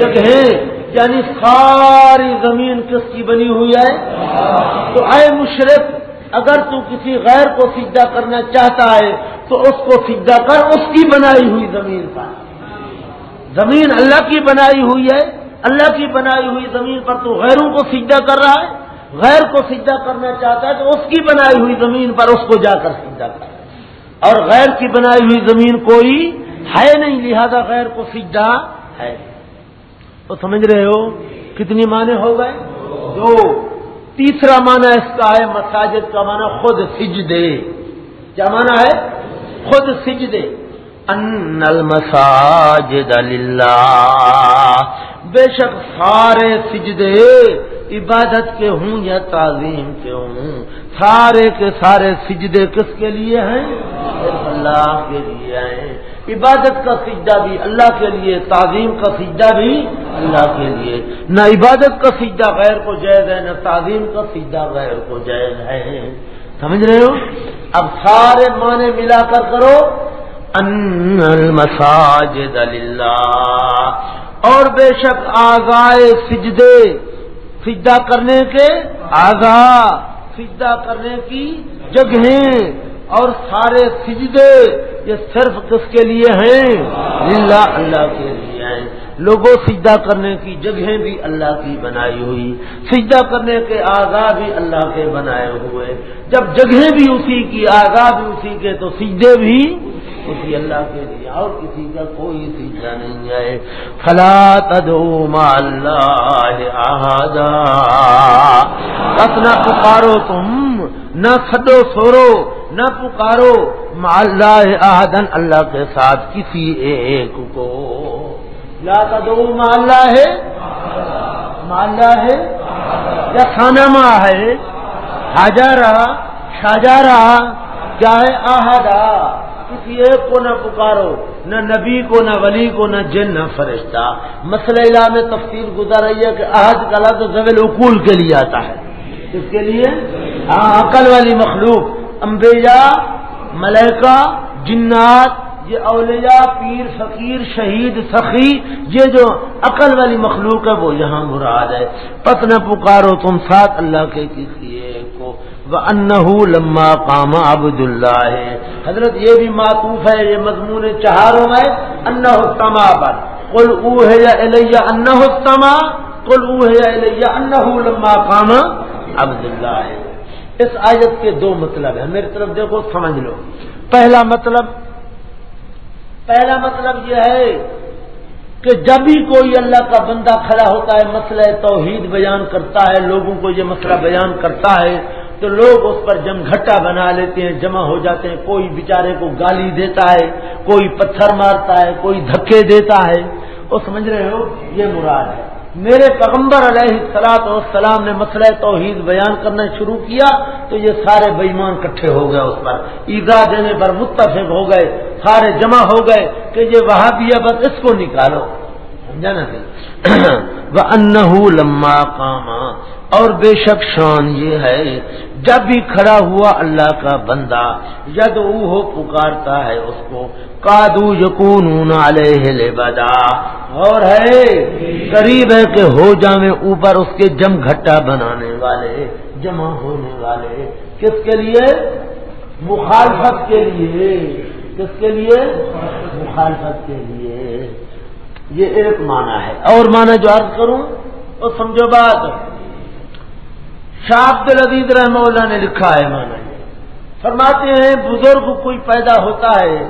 جگہیں۔ یعنی ساری زمین کس کی بنی ہوئی ہے؟ تو اے مشرق، اگر تو کسی غیر کو سجدہ کرنا چاہتا ہے، تو اس کو سجدہ کر، اس کی بنائی ہوئی زمین پر۔ زمین اللہ کی بنائی ہوئی ہے، اللہ کی بنائی ہوئی زمین پر تو غیروں کو سجدہ کر رہا ہے۔ غیر کو سجدہ کرنا چاہتا ہے، تو اس کی بنائی ہوئی زمین پر اس کو جا کر سجدہ کر۔ اور غیر کی بنائی ہوئی زمین کوئی ہے نہیں، لہذا غیر کو سجدہ ہے۔ تو سمجھ رہے ہو کتنی معنی ہو گئے؟ دو۔ تیسرا معنی اس کا ہے مساجد کا معنی خود سجدے۔ کیا معنی ہے؟ خود سجدے۔ ان المساجد للہ۔ بے شک سارے سجدے عبادت کے ہوں یا تعظیم کے ہوں؟ سارے کے سارے سجدے کس کے لیے ہیں؟ اللہ کے لیے ہیں۔ عبادت کا سجدہ بھی، اللہ کے لیے، تعظیم کا سجدہ بھی اللہ کے لیے۔ نہ عبادت کا سجدہ غیر کو جائز ہے، نہ تعظیم کا سجدہ غیر کو جائز ہے۔ سمجھ رہے ہو؟ اب سارے معنی ملا کر کرو۔ ان المساجد للہ اور بے شک آگائے سجدے۔ سجدہ کرنے کے آگا سجدہ کرنے کی جگہیں۔ اور سارے سجدے یہ صرف کس کے لیے ہیں؟ للہ اللہ کے لیے ہیں۔ لوگوں سجدہ کرنے کی جگہیں بھی اللہ کی بنائی ہوئی، سجدہ کرنے کے آگا بھی اللہ کے بنائے ہوئے۔ جب جگہیں بھی اسی کی آگا بھی اسی کے، تو سجدے بھی اسی اللہ کے لیے۔ اور کسی کا کوئی سیدھا نہیں ہے فلا تدو اللہ بس نہ پکارو تم، نہ کھڈو سورو، نہ پکارو اللہ آدن اللہ کے ساتھ کسی ایک کو۔ لا تدو اللہ ہے ماللہ ہے یا کھانا ماں ہے ہاجارہ شاہجارہ کیا ہے آہدا کسی ایک کو نہ پکارو، نہ نبی کو، نہ ولی کو، نہ جن، نہ فرشتہ۔ مسئلہ میں تفصیل گزار رہی ہے کہ آج کلا تو زویل اکول کے لیے آتا ہے۔ اس کے لیے؟ ہاں عقل والی مخلوق امبیا ملیکا جنات یہ اولیاء، پیر، فقیر، شہید، سخی، یہ جو عقل والی مخلوق ہے، وہ یہاں مراد ہے۔ پت نہ پکارو تم ساتھ اللہ کے کسی ایک کو۔ انہ لما کام عبد اللہ ہے حضرت یہ بھی معطوف ہے، یہ مضمون چہاروں ہے۔ انہ تما پر کل او ہے یا الیہ انہ تما کل او ہے یا الیہ انہ لما کام عبد اللہ ہے اس آیت کے دو مطلب ہیں۔ میری طرف دیکھو، سمجھ لو۔ پہلا مطلب پہلا مطلب یہ ہے کہ جب بھی کوئی اللہ کا بندہ کھڑا ہوتا ہے، مسئلہ توحید بیان کرتا ہے، لوگوں کو یہ مسئلہ بیان کرتا ہے، تو لوگ اس پر جم گھٹا بنا لیتے ہیں، جمع ہو جاتے ہیں۔ کوئی بیچارے کو گالی دیتا ہے، کوئی پتھر مارتا ہے، کوئی دھکے دیتا ہے۔ وہ سمجھ رہے ہو؟ یہ مراد ہے۔ میرے پیغمبر علیہ سلاط والسلام نے مسئلہ توحید بیان کرنا شروع کیا تو یہ سارے بےمان کٹھے ہو گئے اس پر۔ ایزا دینے پر متفق ہو گئے، سارے جمع ہو گئے کہ یہ وہاں بھی ہے، بس اس کو نکالو۔ سمجھا نا (clears throat) وہ ان لما کاما اور بے شک شان یہ ہے، جب بھی کھڑا ہوا اللہ کا بندہ جد وہ پکارتا ہے اس کو کادو یقون علیہ بدا اور ہے، قریب ہے کہ ہو جاوے اوپر اس کے جم گھٹا بنانے والے، جمع ہونے والے۔ کس کے لیے؟ مخالفت کے لیے۔ کس کے لیے؟ مخالفت کے لیے۔ یہ ایک معنی ہے۔ اور معنی جو عرض کروں تو سمجھو بات۔ شاہ عبد العزیز رحمہ اللہ نے لکھا ہے مانا جی۔ فرماتے ہیں، بزرگ کوئی پیدا ہوتا ہے،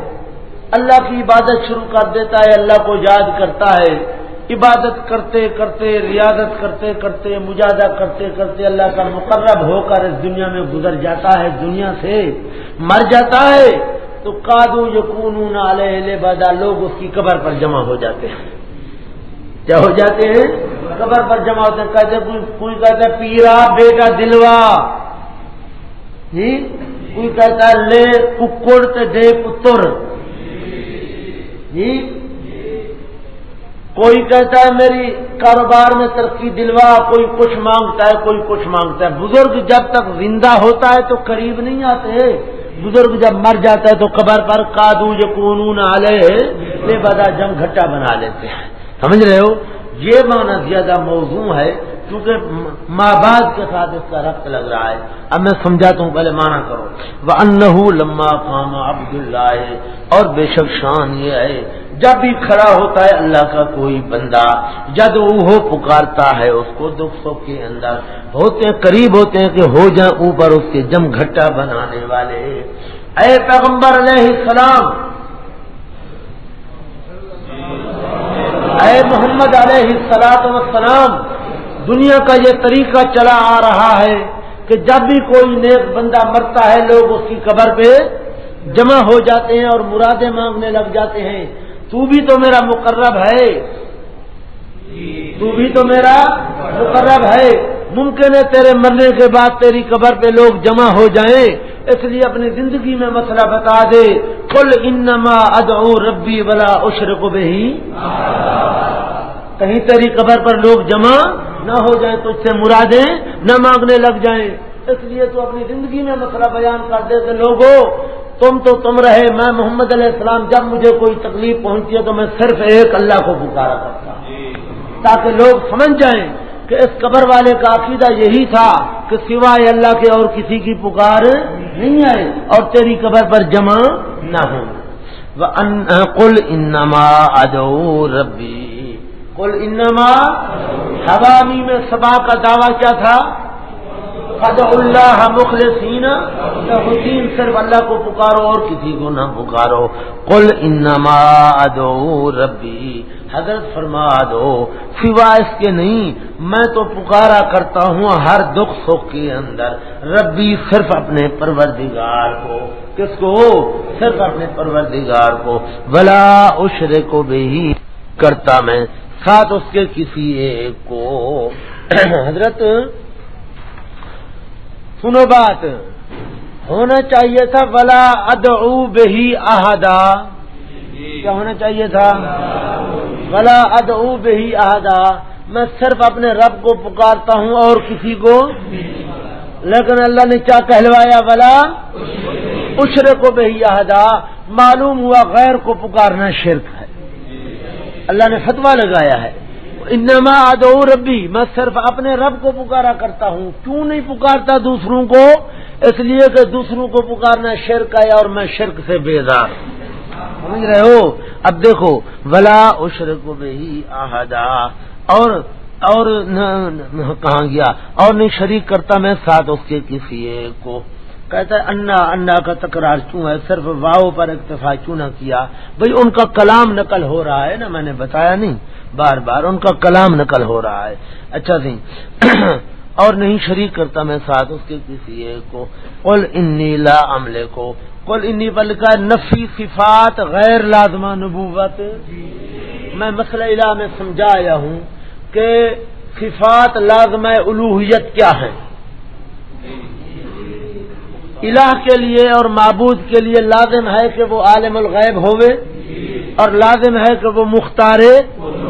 اللہ کی عبادت شروع کر دیتا ہے، اللہ کو یاد کرتا ہے۔ عبادت کرتے کرتے، ریاضت کرتے کرتے مجادہ کرتے کرتے اللہ کا مقرب ہو کر اس دنیا میں گزر جاتا ہے، دنیا سے مر جاتا ہے۔ تو کادو یقون علیہ بادا لوگ اس کی قبر پر جمع ہو جاتے ہیں۔ کیا ہو جاتے ہیں؟ قبر پر جمع ہوتے ہیں، کہتے کوئی کہتا ہے، پیرا بیٹا دلوا۔ جی؟ کوئی کہتا ہے، لے ککڑ دے پتر۔ جی؟ کوئی کہتا ہے، میری کاروبار میں ترقی دلوا، کوئی کچھ مانگتا ہے، کوئی کچھ مانگتا ہے۔ بزرگ جب تک زندہ ہوتا ہے تو قریب نہیں آتے۔ بزرگ جب مر جاتا ہے تو قبر پر کادو جو قانون آلے لے بدا جم گھٹا بنا لیتے ہیں۔ سمجھ رہے ہو؟ یہ معنی زیادہ موضوع ہے کیونکہ ماں باپ کے ساتھ اس کا رقط لگ رہا ہے۔ اب میں سمجھاتا ہوں، پہلے مانا کرو۔ وہ انہ لما فاما عبد اللہ اور بے شک شان یہ ہے، جب بھی کھڑا ہوتا ہے اللہ کا کوئی بندہ، جب وہ پکارتا ہے، اس کو دکھ سکھ کے اندر ہوتے ہیں قریب ہوتے ہیں کہ ہو جائیں اوپر اس کے جم گھٹا بنانے والے۔ اے پیغمبر علیہ السلام اے محمد علیہ سلاط وسلام دنیا کا یہ طریقہ چلا آ رہا ہے کہ جب بھی کوئی نیک بندہ مرتا ہے، لوگ اس کی قبر پہ جمع ہو جاتے ہیں اور مرادیں مانگنے لگ جاتے ہیں۔ تو بھی تو میرا مقرب ہے۔ تو بھی تو میرا مقرب ہے۔ ممکن ہے تیرے مرنے کے بعد تیری قبر پہ لوگ جمع ہو جائیں۔ اس لیے اپنی زندگی میں مسئلہ بتا دے کل انما ادعو ربی اشر کو بہی۔ کہیں تیری قبر پر لوگ جمع نہ ہو جائیں تو اس سے مرادیں نہ مانگنے لگ جائیں۔ اس لیے تو اپنی زندگی میں مسئلہ بیان کر دے کہ لوگوں تم تو تم رہے میں محمد علیہ السلام جب مجھے کوئی تکلیف پہنچی ہے تو میں صرف ایک اللہ کو پکارا کرتا تاکہ لوگ سمجھ جائیں کہ اس قبر والے کا عقیدہ یہی تھا کہ سوائے اللہ کے اور کسی کی پکار نہیں آئے اور تیری قبر پر جمع نہ ہو۔ کل انما ادو ربی کل انما حوامی میں سبا کا دعویٰ کیا تھا؟ فد اللہ مخلصین حسین صرف اللہ کو پکارو اور کسی کو نہ پکارو۔ کل انما ادو ربی حضرت فرما دو، سوا اس کے نہیں، میں تو پکارا کرتا ہوں ہر دکھ سکھ کے اندر۔ ربی صرف اپنے پروردگار کو۔ کس کو؟ صرف اپنے پروردگار کو۔ بلا اشرے کو بھی کرتا میں، ساتھ اس کے کسی ایک کو۔ (clears throat) حضرت، سنو بات۔ ہونا چاہیے تھا بلا ادعو بہی احدا۔ کیا ہونا چاہیے تھا؟ بلا ادعو بہی احدا میں صرف اپنے رب کو پکارتا ہوں اور کسی کو لیکن اللہ نے کیا کہلوایا؟ بلا اشرے کو بہی احدا معلوم ہوا غیر کو پکارنا شرک ہے۔ اللہ نے فتوا لگایا ہے۔ انما ادعو ربی میں صرف اپنے رب کو پکارا کرتا ہوں۔ کیوں نہیں پکارتا دوسروں کو؟ اس لیے کہ دوسروں کو پکارنا شرک ہے اور میں شرک سے بیدار ہوں۔ سمجھ رہے ہو؟ اب دیکھو، ولا اشر کو بھی آہدا اور اور کہاں گیا؟ اور نہیں شریک کرتا میں ساتھ اس کے کسی ایک کو۔ کہتا ہے، انا انا کا تکرار کیوں ہے؟ صرف واؤ پر اکتفا کیوں نہ کیا؟ بھائی ان کا کلام نقل ہو رہا ہے نا، میں نے بتایا نہیں؟ بار بار، ان کا کلام نقل ہو رہا ہے۔ اچھا سی اور نہیں شریک کرتا میں ساتھ اس کے کسی ایک کو۔ کل انی لا عملے کو کل انی بل کا نفی صفات غیر لازمہ نبوت۔ میں مسئلہ الہ میں سمجھایا ہوں کہ صفات لازمہ الوحیت کیا ہے۔ الہ کے لیے اور معبود کے لیے لازم ہے کہ وہ عالم الغیب ہوئے اور لازم ہے کہ وہ مختار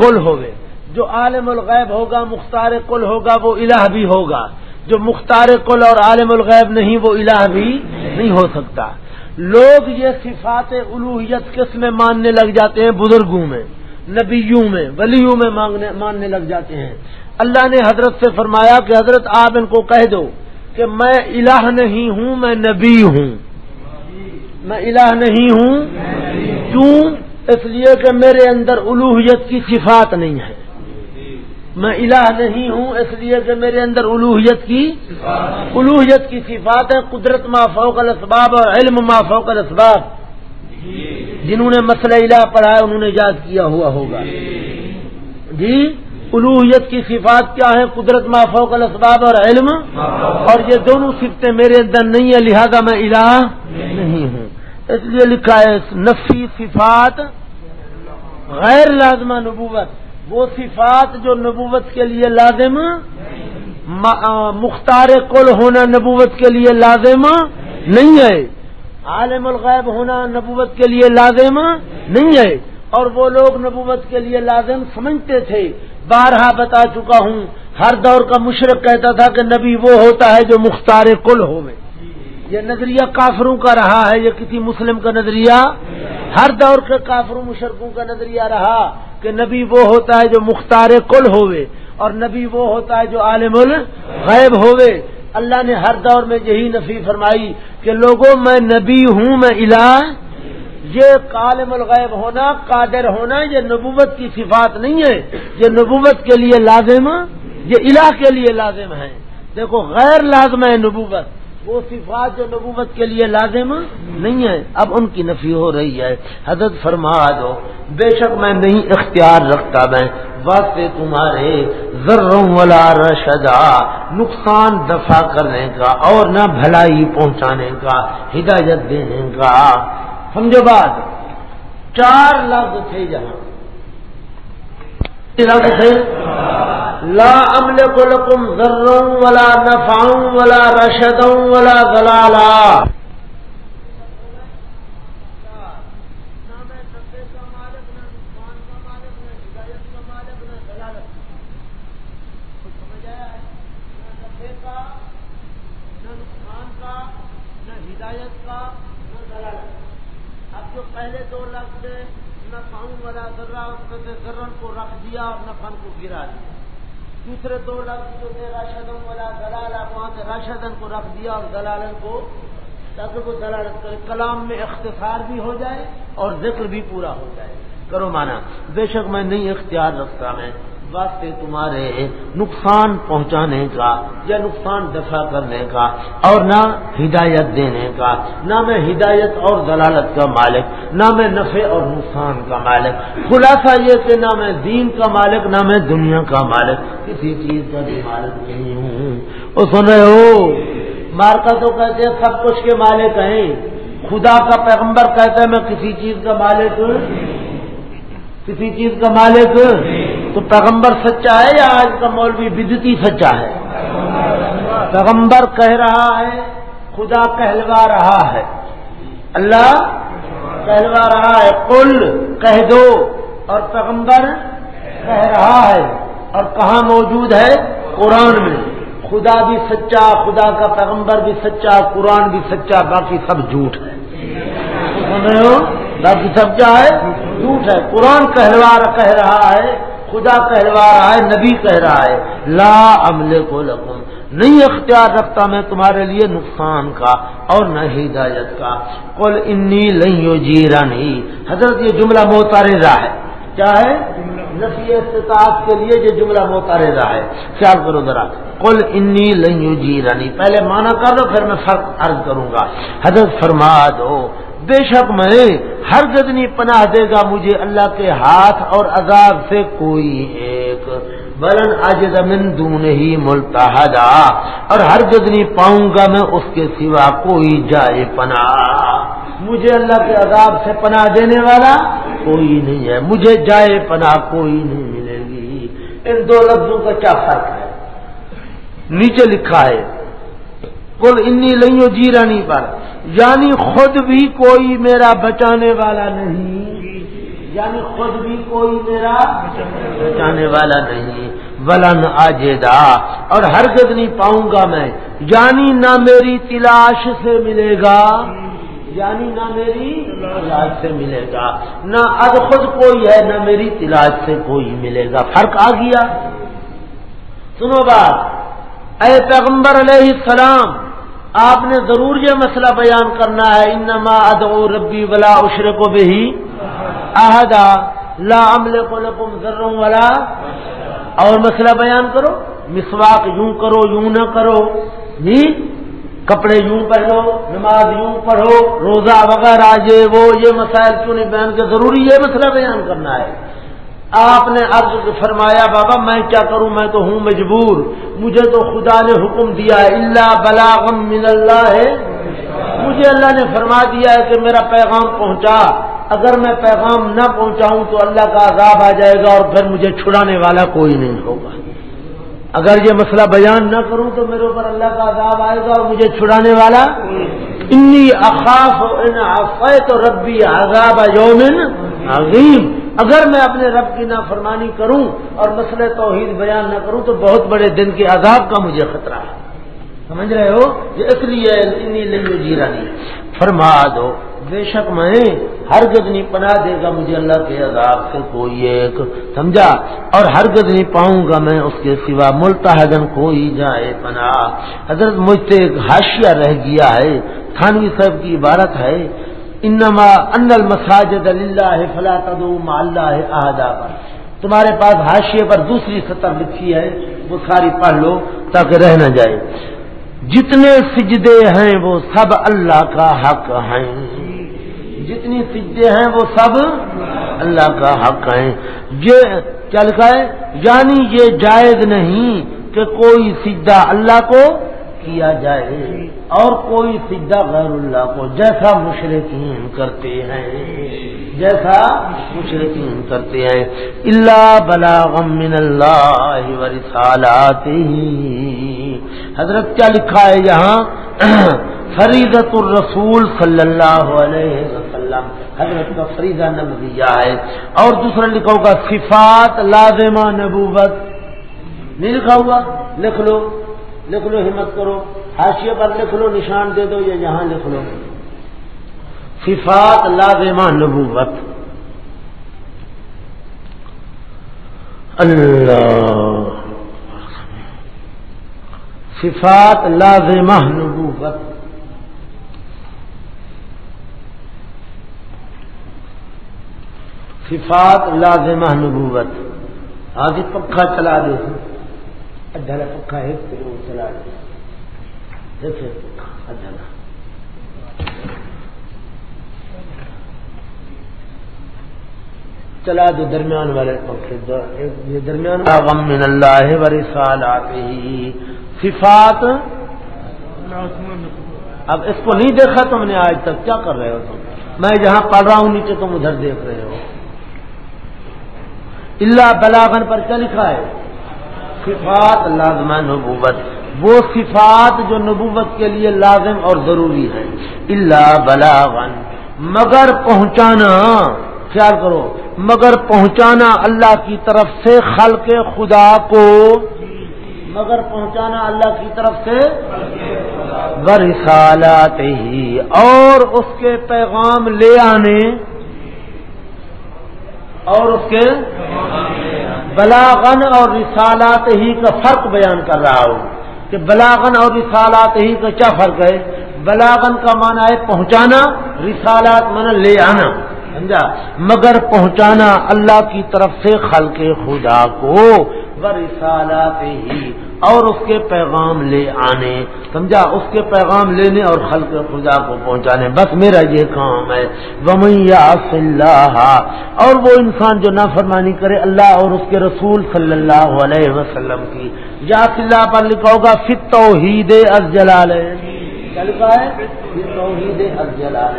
کل ہوئے۔ جو عالم الغیب ہوگا، مختار کل ہوگا، وہ الہ بھی ہوگا۔ جو مختار کل اور عالم الغیب نہیں، وہ الہ بھی نہیں ہو سکتا۔ لوگ یہ صفات الوحیت کس میں ماننے لگ جاتے ہیں؟ بزرگوں میں نبیوں میں ولیوں میں ماننے لگ جاتے ہیں۔ اللہ نے حضرت سے فرمایا کہ حضرت آپ ان کو کہہ دو کہ میں الہ نہیں ہوں میں نبی ہوں۔ میں الہ نہیں ہوں۔ کیوں؟ اس لیے کہ میرے اندر الوحیت کی صفات نہیں ہے۔ میں الہ نہیں ہوں، اس لیے کہ میرے اندر الوحیت کی الوحیت کی صفات ہے قدرت ما فوق الاسباب اور علم ما فوق الاسباب۔ جنہوں نے مسئلہ الہ پڑھا ہے، انہوں نے یاد کیا ہوا ہوگا۔ جی الوحیت کی صفات کیا ہے قدرت ما فوق الاسباب اور علم۔ اور یہ دونوں صفتیں میرے اندر نہیں ہے لہذا میں الہ نہیں ہوں۔ اس لیے لکھا ہے نفی صفات غیر لازمہ نبوت۔ وہ صفات جو نبوت کے لیے لازم مختار کل ہونا نبوت کے لیے لازم نہیں ہے۔ عالم الغیب ہونا نبوت کے لیے لازم نہیں ہے۔ اور وہ لوگ نبوت کے لیے لازم سمجھتے تھے۔ بارہا بتا چکا ہوں۔ ہر دور کا مشرق کہتا تھا کہ نبی وہ ہوتا ہے جو مختار کل ہوئے۔ یہ نظریہ کافروں کا رہا ہے، یہ کسی مسلم کا نظریہ ہر دور کے کافروں مشرقوں کا نظریہ رہا کہ نبی وہ ہوتا ہے جو مختار کل ہوئے اور نبی وہ ہوتا ہے جو عالم الغیب ہوئے۔ اللہ نے ہر دور میں یہی نفی فرمائی کہ لوگوں، میں نبی ہوں، میں الہ، یہ عالم الغیب ہونا، قادر ہونا، یہ نبوت کی صفات نہیں ہے۔ یہ نبوت کے لیے لازم، یہ الہ کے لیے لازم ہے۔ دیکھو، غیر لازم ہے نبوت۔ وہ صفات جو نبوت کے لیے لازم نہیں ہے اب ان کی نفی ہو رہی ہے۔ حضرت فرما دو، بے شک میں نہیں اختیار رکھتا میں۔ واسطے تمہارے ذروں والا رشدا، نقصان دفع کرنے کا اور نہ بھلائی پہنچانے کا، ہدایت دینے کا۔ سمجھو بات، چار لفظ تھے جہاں۔ لفظ تھے لا عمل کو لکم ذروں ولا نفاؤں ولا رشدوں ولا ضلالا. پہلے دو لفظ نفاؤں والا ذرا اس میں سے ذرن کو رکھ دیا اور نفن کو گرا دیا۔ دوسرے دو لفظ جو تھے راشدوں والا دلال وہاں سے راشدن کو رکھ دیا اور دلالن کو تاکہ وہ دلالت کرے، کلام میں اختصار بھی ہو جائے اور ذکر بھی پورا ہو جائے۔ کرو مانا، بے شک میں نہیں اختیار رکھتا میں۔ واسطے تمہارے نقصان پہنچانے کا یا نقصان دفع کرنے کا اور نہ ہدایت دینے کا، نہ میں ہدایت اور دلالت کا مالک، نہ میں نفع اور نقصان کا مالک۔ خلاصہ یہ کہ نہ میں دین کا مالک، نہ میں دنیا کا مالک۔ کسی چیز کا بھی مالک نہیں ہوں۔ وہ سن رہے ہو؟ مارکا تو کہتے ہیں، سب کچھ کے مالک ہیں۔ خدا کا پیغمبر کہتا ہے، میں کسی چیز کا مالک کسی چیز کا مالک؟ تو پیغمبر سچا ہے یا آج کا مولوی بدتی سچا ہے؟ پیغمبر کہہ رہا ہے، خدا کہلوا رہا ہے۔ اللہ کہلوا رہا ہے۔ کل کہہ دو۔ اور پیغمبر کہہ رہا ہے۔ اور کہاں موجود ہے؟ قرآن میں۔ خدا بھی سچا، خدا کا پیغمبر بھی سچا، قرآن بھی سچا، باقی سب جھوٹ ہے۔ باقی سب کیا ہے؟ جھوٹ ہے۔ قرآن کہلوا کہہ رہا ہے خدا کہلوا رہا ہے، نبی کہہ رہا ہے، لا عملے کو لکم، نہیں اختیار رکھتا میں تمہارے لیے نقصان کا اور نہ ہدایت کا۔ کل انی لئی جیرا نہیں حضرت یہ جملہ موتار ہے۔ کیا ہے؟ نفی استطاعت کے لیے یہ جملہ موتا رہا ہے۔ خیال کرو ذرا۔ کل انی لنگو جی رانی پہلے مانا کر دو، پھر میں فرق عرض کروں گا۔ حضرت فرما دو، بے شک میں ہر گدنی پناہ دے گا مجھے اللہ کے ہاتھ اور عذاب سے کوئی ایک بلن آج زمین دون ہی ملتا اور ہر گدنی پاؤں گا میں اس کے سوا کوئی جائے پناہ۔ مجھے اللہ کے عذاب سے پناہ دینے والا کوئی نہیں ہے۔ مجھے جائے پناہ کوئی نہیں ملے گی۔ ان دو لفظوں کا کیا فرق ہے؟ نیچے لکھا ہے کل انی لئیوں جیرانی پر یعنی خود بھی کوئی میرا بچانے والا نہیں۔ یعنی خود بھی کوئی میرا بچانے والا نہیں۔ ولن آجیدا اور ہر نہیں پاؤں گا میں۔ یعنی نہ میری تلاش سے ملے گا۔ یعنی نہ میری تلاش سے ملے گا۔ نہ اب خود کوئی ہے، نہ میری تلاش سے کوئی ملے گا۔ فرق آ گیا۔ سنو بات۔ اے پیغمبر علیہ السلام آپ نے ضرور یہ مسئلہ بیان کرنا ہے، انما ادعو ربی ولا اشر کو بھی احدا، لا عمل کو لکم ذروں والا اور مسئلہ بیان کرو، مسواک یوں کرو، یوں نہ کرو جی کپڑے یوں پہنو، نماز یوں پڑھو، روزہ وغیرہ، یہ وہ، یہ مسائل کیوں نہیں بیان کے ضروری یہ مسئلہ بیان کرنا ہے۔ آپ نے عرض فرمایا، بابا، میں کیا کروں؟ میں تو ہوں مجبور۔ مجھے تو خدا نے حکم دیا ہے اللہ بلاغم من اللہ ہے مجھے اللہ نے فرما دیا ہے کہ میرا پیغام پہنچا۔ اگر میں پیغام نہ پہنچاؤں تو اللہ کا عذاب آ جائے گا اور پھر مجھے چھڑانے والا کوئی نہیں ہوگا۔ اگر یہ مسئلہ بیان نہ کروں تو میرے اوپر اللہ کا عذاب آئے گا اور مجھے چھڑانے والا انی اخاف ان تو ربی عذاب یومن عظیم۔ اگر میں اپنے رب کی نافرمانی کروں اور مسئلہ توحید بیان نہ کروں تو بہت بڑے دن کے عذاب کا مجھے خطرہ ہے۔ سمجھ رہے ہو؟ یہ اس لیے جیرا نہیں فرما دو۔ بے شک میں ہر گدنی پناہ دے گا مجھے اللہ کے عذاب سے کوئی ایک۔ سمجھا؟ اور ہر گدنی پاؤں گا میں اس کے سوا ملتا کوئی جائے پناہ۔ حضرت مجھ سے ایک حاشیہ رہ گیا ہے۔ تھانوی صاحب کی عبارت ہے۔ انما ان المساجد اللہ فلا تدو مع اللہ احدا پر۔ تمہارے پاس حاشیے پر دوسری سطح لکھی ہے وہ ساری پڑھ لو تاکہ رہ نہ جائے۔ جتنے سجدے ہیں وہ سب اللہ کا حق ہیں۔ جتنی سجدے ہیں وہ سب اللہ کا حق ہیں۔ یہ کیا لکھا ہے؟ یعنی یہ جائز نہیں کہ کوئی سجدہ اللہ کو کیا جائے اور کوئی سجدہ غیر اللہ کو جیسا مشرقین کرتے ہیں، جیسا مشرقین کرتے ہیں۔ اللہ بلا من اللہ ورسالات حضرت کیا لکھا ہے یہاں؟ (clears throat) فریدت الرسول صلی اللہ علیہ وسلم۔ حضرت کا فریدہ نبویہ ہے۔ اور دوسرا لکھا ہوگا، صفات لازمہ نبوت۔ نہیں لکھا ہوا؟ لکھ لو۔ لکھ لو ہمت کرو، حاشیے پر لکھ لو نشان دے دو یا یہاں لکھ لو صفات لازمہ نبوت۔ اللہ۔ صفات لازمہ نبوت۔ صفات لازمہ نبوت۔ آج پکا چلا دے۔ ادھر پکا ایک چلا دے دیکھے چلا دو درمیان والے یہ درمیان غم من اللہ بری سال آتے ہی صفات۔ اب اس کو نہیں دیکھا تم نے آج تک۔ کیا کر رہے ہو تم؟ میں جہاں پڑھ رہا ہوں، نیچے تم ادھر دیکھ رہے ہو۔ اللہ بلاغن پر کیا لکھا ہے۔ صفات لازمہ نبوت۔ وہ صفات جو نبوت کے لیے لازم اور ضروری ہے اللہ بلاغن مگر پہنچانا، خیال کرو، مگر پہنچانا اللہ کی طرف سے خلق خدا کو۔ مگر پہنچانا اللہ کی طرف سے برسالات ہی اور اس کے پیغام لے آنے۔ اور اس کے بلاغن اور رسالات ہی کا فرق بیان کر رہا ہوں کہ بلاغن اور رسالات ہی کا کیا فرق ہے؟ بلاغن کا معنی ہے پہنچانا، رسالات من لے آنا، سمجھا؟ مگر پہنچانا اللہ کی طرف سے خلق خدا کو۔ برسالات ہی اور اس کے پیغام لے آنے۔ سمجھا؟ اس کے پیغام لینے اور خلق خدا کو پہنچانے۔ بس میرا یہ کام ہے۔ ومیا اللہ، اور وہ انسان جو نافرمانی کرے اللہ اور اس کے رسول صلی اللہ علیہ وسلم کی۔ یا اللہ پر لکھا ہوگا فت توحید از جلال لکھا ہے؟ توحید از جلال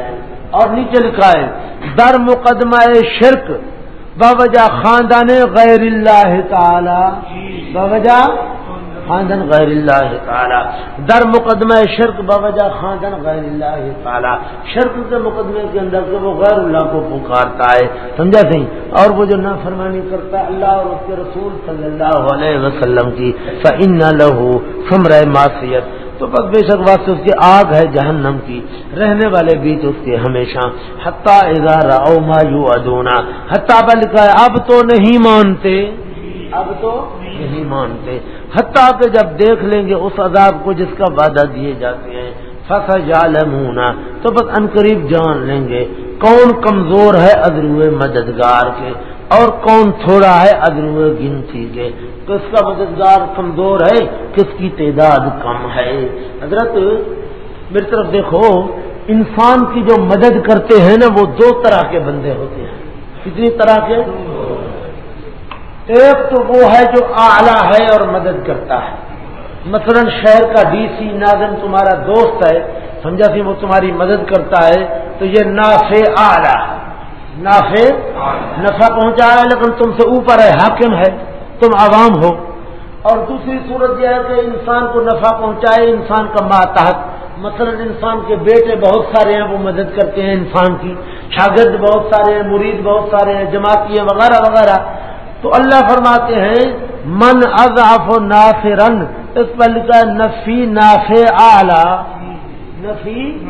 اور نیچے لکھا ہے، در مقدمہ شرک باوجہ خاندان غیر اللہ تعالی باوجہ خاندان غیر اللہ تعالی۔ در مقدمہ شرک باوجہ خاندان غیر اللہ تعالی۔ شرک کے مقدمے کے اندر جو وہ غیر اللہ کو پکارتا ہے۔ سمجھا سی اور وہ جو نافرمانی کرتا ہے اللہ اور اس کے رسول صلی اللہ علیہ وسلم کی فن لہو سمر معصیت تو بس بے شک واسطے اس کی آگ ہے جہنم کی، رہنے والے بیچ اس کے ہمیشہ۔ حتیٰ ادارہ او مایو ادونا حتیٰ لکھا ہے اب تو نہیں مانتے۔ اب تو نہیں مانتے۔ حتیٰ کہ جب دیکھ لیں گے اس عذاب کو جس کا وعدہ دیے جاتے ہیں۔ فصا جالمونا تو بس قریب جان لیں گے۔ کون کمزور ہے ادرو مددگار کے۔ اور کون تھوڑا ہے ادرو گنتی کے کس کا مددگار کمزور ہے؟ کس کی تعداد کم ہے؟ حضرت، میری طرف دیکھو، انسان کی جو مدد کرتے ہیں نا، وہ دو طرح کے بندے ہوتے ہیں۔ کتنی طرح کے؟ ایک تو وہ ہے جو اعلی ہے اور مدد کرتا ہے۔ مثلا شہر کا ڈی سی ناظم تمہارا دوست ہے، سمجھا سی وہ تمہاری مدد کرتا ہے، تو یہ نافے اعلی نافے نفع پہنچا ہے، لیکن تم سے اوپر ہے، حاکم ہے، تم عوام ہو۔ اور دوسری صورت یہ ہے کہ انسان کو نفع پہنچائے، انسان کا ماتحت۔ مثلا انسان کے بیٹے بہت سارے ہیں، وہ مدد کرتے ہیں انسان کی۔ شاگرد بہت سارے ہیں، مرید بہت سارے ہیں جماعتی ہیں وغیرہ وغیرہ۔ تو اللہ فرماتے ہیں، من اضاف و نافرن اس پر لکھا نفی نافع اعلی نفی؟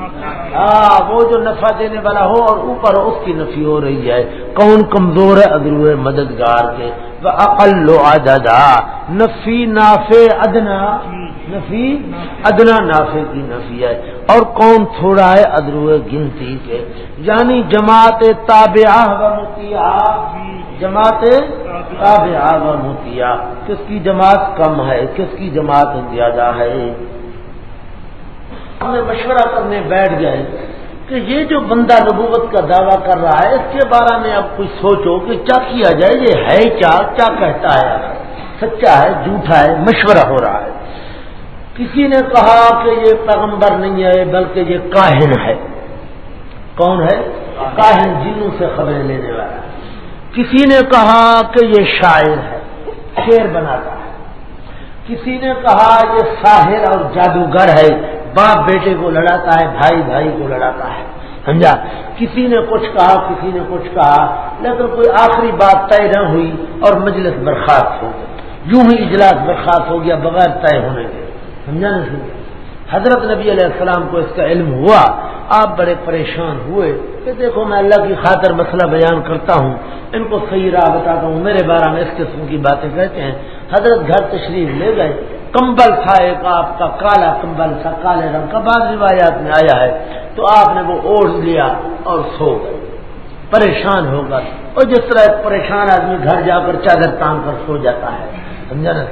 ہاں وہ جو نفع دینے والا ہو اور اوپر اس کی نفی ہو رہی ہے۔ کون کمزور ہے ادرو مددگار کے؟ عقل عددا۔ نفی نافع ادنا۔ نفی ادنا نافع کی نفی ہے۔ اور کون تھوڑا ہے ادرو گنتی کے؟ یعنی جماعت تابعہ و متیا جماعت تابعہ و متیا کس کی جماعت کم ہے؟ کس کی جماعت زیادہ ہے؟ میں مشورہ کرنے بیٹھ گئے کہ یہ جو بندہ نبوت کا دعویٰ کر رہا ہے، اس کے بارے میں اب کچھ سوچو کہ کیا کیا جائے، یہ ہے کیا کیا کہتا ہے؟ سچا ہے، جھوٹا ہے، مشورہ ہو رہا ہے۔ کسی نے کہا کہ یہ پیغمبر نہیں ہے، بلکہ یہ کاہن ہے۔ کون ہے؟ کاہن جنوں سے خبریں لینے والا۔ کسی نے کہا کہ یہ شاعر ہے شیر بناتا ہے۔ کسی نے کہا یہ ساحر اور جادوگر ہے، باپ بیٹے کو لڑاتا ہے، بھائی بھائی کو لڑاتا ہے۔ سمجھا؟ کسی نے کچھ کہا، کسی نے کچھ کہا، لیکن کوئی آخری بات طے نہ ہوئی اور مجلس برخاست ہو گئی۔ یوں ہی اجلاس برخاست ہو گیا، بغیر طے ہونے کے۔ سمجھا نہیں حضرت نبی علیہ السلام کو اس کا علم ہوا، آپ بڑے پریشان ہوئے کہ دیکھو میں اللہ کی خاطر مسئلہ بیان کرتا ہوں، ان کو صحیح راہ بتاتا ہوں، میرے بارے میں اس قسم کی باتیں کہتے ہیں۔ حضرت گھر تشریف لے گئے، کمبل تھا ایک آپ کا، کالا کمبل تھا، کالے رنگ کا، بعض روایات میں آیا ہے۔ تو آپ نے وہ اوڑھ لیا اور سو گئے۔ پریشان ہوگا اور جس طرح ایک پریشان آدمی گھر جا کر چادر تان کر سو جاتا ہے، سمجھا نا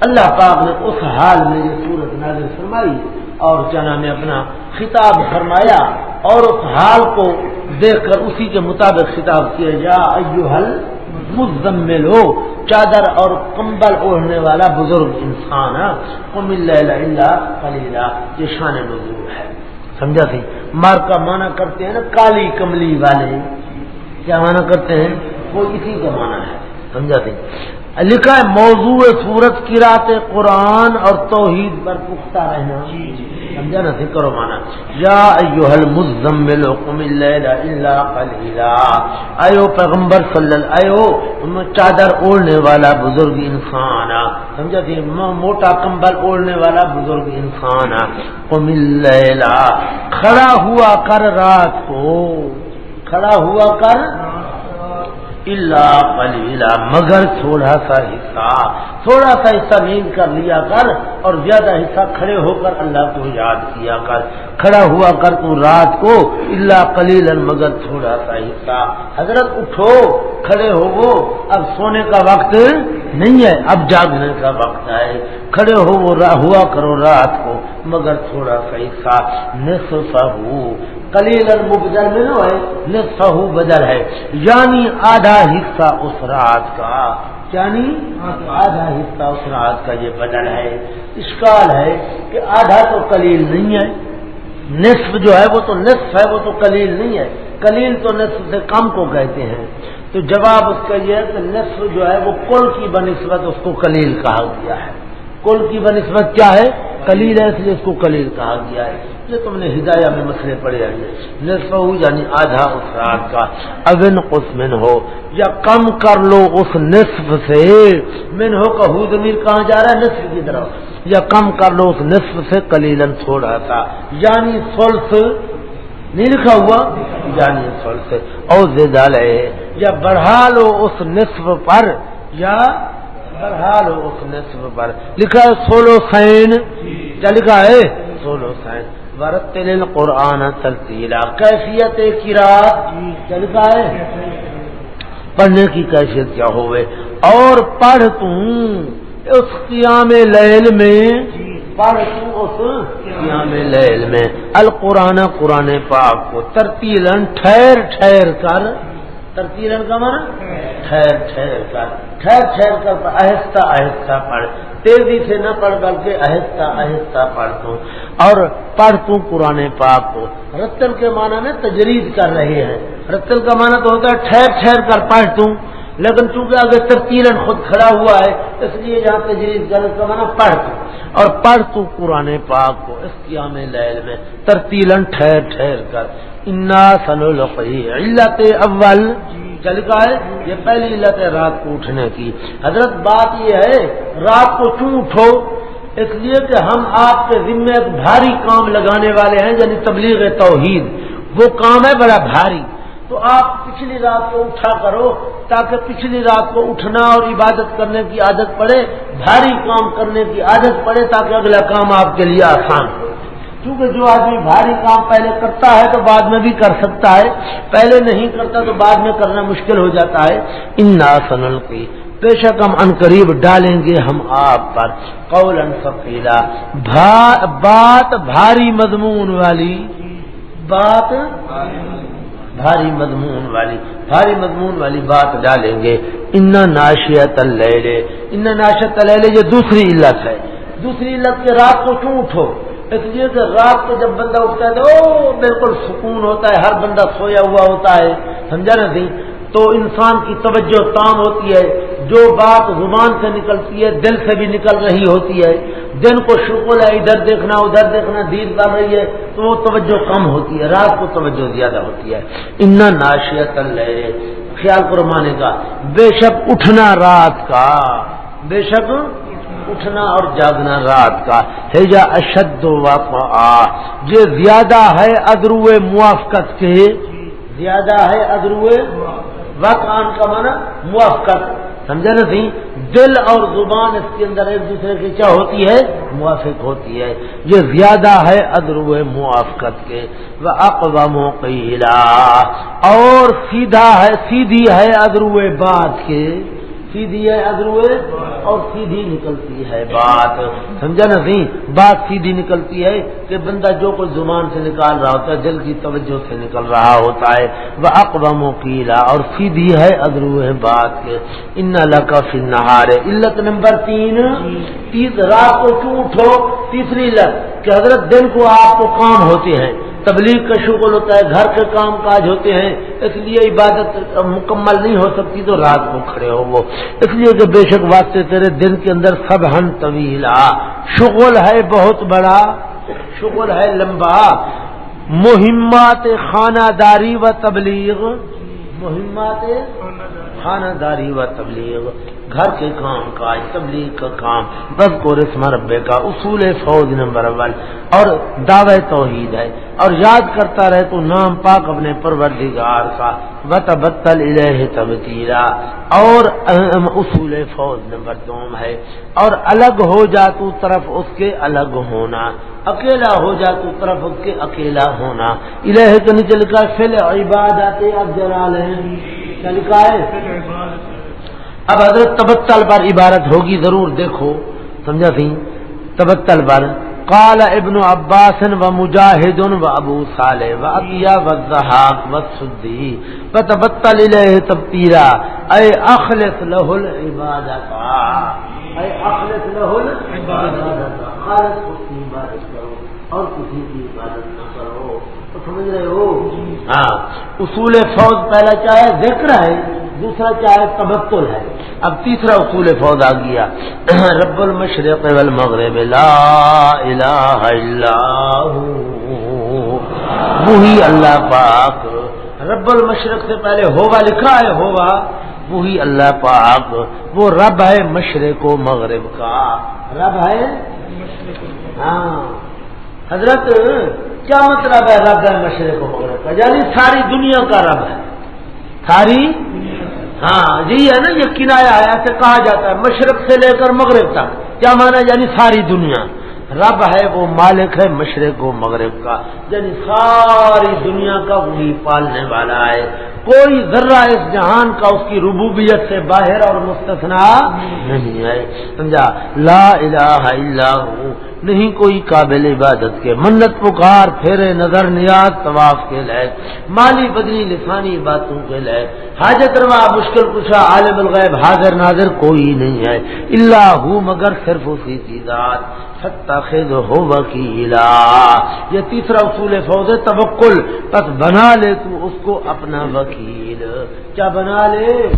اللہ پاک نے اس حال میں یہ صورت نازل فرمائی اور کیا نام ہے اپنا خطاب فرمایا اور اس حال کو دیکھ کر اسی کے مطابق خطاب کیا جا ایو حل مزمل ہو چادر اور کمبل اوڑھنے والا بزرگ انسان ہاں؟ خلیلا یہ شان نزول ہے۔ سمجھا سی؟ مار کا مانا کرتے ہیں نا کالی کملی والے۔ کیا مانا کرتے ہیں؟ وہ اسی کا مانا ہے۔ سمجھا سی؟ لکھا ہے موضوع صورت کی رات قرآن اور توحید پر پختہ رہنا۔ سمجھا نا کرو مانا یا مزمل ایو پیغمبر صلی اللہ ایو چادر اوڑھنے والا بزرگ انسان۔ سمجھا تھی موٹا کمبل اوڑھنے والا بزرگ انسان۔ قم اللیلا کھڑا ہوا کر رات کو۔ کھڑا ہوا کر اللہ پلیلا مگر تھوڑا سا حصہ، تھوڑا سا حصہ نیند کر لیا کر اور زیادہ حصہ کھڑے ہو کر اللہ کو یاد کیا کر۔ کھڑا ہوا کر تو رات کو اللہ کلیل مگر تھوڑا سا حصہ۔ حضرت اٹھو، کھڑے ہو وہ۔ اب سونے کا وقت نہیں ہے، اب جاگنے کا وقت ہے۔ کھڑے ہو وہ، ہوا کرو رات کو۔ مگر تھوڑا سا حصہ نصف ہو کلیل مبدل میں نو ہے نصف بدل ہے۔ یعنی آدھا حصہ اس رات کا۔ یعنی آدھا حصہ اس رات کا یہ بدل ہے۔ اشکال ہے کہ آدھا تو کلیل نہیں ہے۔ نصف جو ہے وہ تو نصف ہے، وہ تو کلیل نہیں ہے۔ کلیل تو نصف سے کم کو کہتے ہیں۔ تو جواب اس کا یہ ہے کہ نصف جو ہے وہ کل کی بنسبت اس کو کلیل کہا گیا ہے۔ کل کی بنسبت کیا ہے؟ کلیل ہے، اس لیے اس کو کلیل کہا گیا ہے۔ یہ تم نے ہدایہ میں مسئلے پڑے ہیں۔ نصف ہو یعنی آدھا اس رات کا۔ اگن اس من ہو، یا کم کر لو اس نصف سے۔ من ہو کا ہو حدمیر کہاں جا رہا ہے؟ نصف کی طرف۔ یا کم کر لو اس نصف سے کلیلن تھوڑا سا۔ یعنی سلس، نہیں لکھا ہوا؟ یعنی سلس۔ اور زیادہ یا بڑھا لو اس نصف پر، یا بڑھا لو اس نصف پر۔ لکھا ہے سولو سین۔ کیا لکھا ہے؟ سولو سین۔ ورتل قرآن ترتیلا کیفیت کی رات چلتا ہے؟ پڑھنے کی کیفیت کیا ہوئے؟ اور پڑھ تم اس قیام لیل میں۔ پڑھ تم اس قیام لیل میں۔ القرآن قرآن پاک کو ترتیلن ٹھہر ٹھہر کر۔ ترتیلن کا من ٹھہر ٹھہر کر، ٹھہر ٹھہر کر، آہستہ آہستہ پڑھ۔ تیزی سے نہ پڑھ بلکہ آہستہ آہستہ پڑھ تو۔ اور پڑھ تو قرآن پاک کو۔ رتن کے معنی میں تجرید کر رہے ہیں۔ رتن کا معنی تو ہوتا ہے ٹھہر ٹھہر کر پڑھ توں لیکن چونکہ اگر ترتیلن خود کھڑا ہوا ہے، اس لیے یہاں تجرید کر کا معنی پڑھ تو۔ اور پڑھ تو قرآن پاک کو، اس قیام لیل میں ترتیلن ٹھہر ٹھہر کر۔ انا سن علت اول چل کا ہے، یہ پہلی علت ہے رات کو اٹھنے کی۔ حضرت بات یہ ہے، رات کو کیوں اٹھو؟ اس لیے کہ ہم آپ کے ذمے ایک بھاری کام لگانے والے ہیں یعنی تبلیغ توحید۔ وہ کام ہے بڑا بھاری۔ تو آپ پچھلی رات کو اٹھا کرو، تاکہ پچھلی رات کو اٹھنا اور عبادت کرنے کی عادت پڑے، بھاری کام کرنے کی عادت پڑے، تاکہ اگلا کام آپ کے لیے آسان ہو۔ کیونکہ جو آدمی بھاری کام پہلے کرتا ہے تو بعد میں بھی کر سکتا ہے، پہلے نہیں کرتا تو بعد میں کرنا مشکل ہو جاتا ہے۔ ان سنل کی بے شک ہم ان قریب ڈالیں گے ہم آپ پر۔ قول فقیلا بات بھاری مضمون والی۔ بات بھاری مضمون والی۔ بھاری مضمون والی بات ڈالیں گے۔ ان ناشیت ان ناشیت یہ دوسری علت ہے۔ دوسری علت کے رات کو کیوں اٹھو؟ اس لیے کہ رات کو جب بندہ اٹھتا ہے تو بالکل سکون ہوتا ہے، ہر بندہ سویا ہوا ہوتا ہے، سمجھا نا سی؟ تو انسان کی توجہ تام ہوتی ہے، جو بات زبان سے نکلتی ہے، دل سے بھی نکل رہی ہوتی ہے۔ دن کو شکل ہے، ادھر دیکھنا ادھر دیکھنا، دیر ڈال رہی ہے، تو وہ توجہ کم ہوتی ہے، رات کو توجہ زیادہ ہوتی ہے۔ ان ناشیت خیال کرو کا، بے شک اٹھنا رات کا۔ بے شک اٹھنا اور جاگنا رات کا۔ ہے جا اشد وقع یہ زیادہ ہے ادرو موافقت کے۔ زیادہ ہے ادرو وقان کا مانا موافقت۔ سمجھا نا سی دل اور زبان اس کے اندر ایک دوسرے کی کیا ہوتی ہے؟ موافق ہوتی ہے۔ یہ زیادہ ہے ادرو موافقت کے۔ وہ اقوام اور سیدھا ہے، سیدھی ہے ادرو بات کے۔ سیدھی ہے ادروے اور سیدھی نکلتی ہے بات۔ سمجھا نا سی بات سیدھی نکلتی ہے کہ بندہ جو کوئی زبان سے نکال رہا ہوتا ہے، دل کی توجہ سے نکل رہا ہوتا ہے۔ وہ اقوام وکیلا اور سیدھی ہے ادرو بات کے۔ ان لکف نہار علت نمبر تین۔ تیس، رات کو کیوں اٹھو؟ تیسری علت کہ حضرت دل کو آپ کو کام ہوتے ہیں۔ تبلیغ کا شغل ہوتا ہے، گھر کے کام کاج ہوتے ہیں، اس لیے عبادت مکمل نہیں ہو سکتی تو رات کو کھڑے ہو وہ۔ اس لیے کہ بے شک واسطے تیرے دن کے اندر سب ہن طویلا شغل ہے بہت بڑا، شغل ہے لمبا۔ مہمات خانہ داری و تبلیغ۔ مہمات خانہ داری و تبلیغ۔ گھر کے کام کاج تبلیغ کا کام بس کو رسم ربے کا، اصول فوج نمبر اول۔ اور دعوی توحید ہے۔ اور یاد کرتا رہے تو نام پاک اپنے پروردگار کا۔ بت بتل الہ تبتیرا اور اصول فوج نمبر دوم ہے۔ اور الگ ہو جا تو طرف اس کے الگ ہونا۔ اکیلا ہو جا تو طرف اس کے اکیلا ہونا۔ الہ کے نیچے لکھا فل عبادت اب جلال کیا لکھا ہے اب حضرت تبتل پر عبارت ہوگی ضرور دیکھو سمجھا سی تبتل پر قال ابن عباس و مجاہد و ابو صالح و ابیا و زحاق و سدی فتبتل الیہ تبتیرا اے اخلص له العبادت۔ اے اخلص له العبادت۔ خالص اس کی عبادت کرو اور کسی کی عبادت نہ کرو۔ تو سمجھ رہے ہو؟ ہاں۔ اصول فوج پہلا چاہے ذکر ہے۔ دوسرا چاہے تبتل ہے۔ اب تیسرا اصول فوج آ گیا۔ (clears throat) رب المشرق والمغرب، لا الہ الا وہی اللہ پاک۔ رب المشرق سے پہلے ہوگا لکھا ہے ہوگا وہی اللہ پاک۔ وہ رب ہے مشرق و مغرب کا۔ رب ہے؟ ہاں۔ حضرت، کیا مطلب ہے رب ہے مشرق و مغرب کا؟ یعنی ساری دنیا کا رب ہے۔ ساری ہاں یہی ہے نا، یہ کنایا ہے، ایسے کہا جاتا ہے، مشرق سے لے کر مغرب تک۔ کیا مانا یعنی ساری دنیا۔ رب ہے وہ مالک ہے، مشرق و مغرب کا۔ یعنی ساری دنیا کا وہی پالنے والا ہے۔ کوئی ذرہ اس جہان کا، اس کی ربوبیت سے باہر اور مستثنا نہیں ہے۔ سمجھا؟ لا الہ الا ہوں نہیں کوئی قابل عبادت کے۔ منت پکار، پھیرے نظر نیاز، طواف کے لیے مالی بدنی لسانی باتوں کے لیے حاجت روا، مشکل کشا، عالم الغیب، حاضر ناظر کوئی نہیں ہے۔ اللہ ہوں مگر صرف اسی چیزات خد ہو وکیلا۔ یہ تیسرا اصول فوج ہے توکل۔ بس بنا لے تو اس کو اپنا وکیل۔ کیا بنا لے؟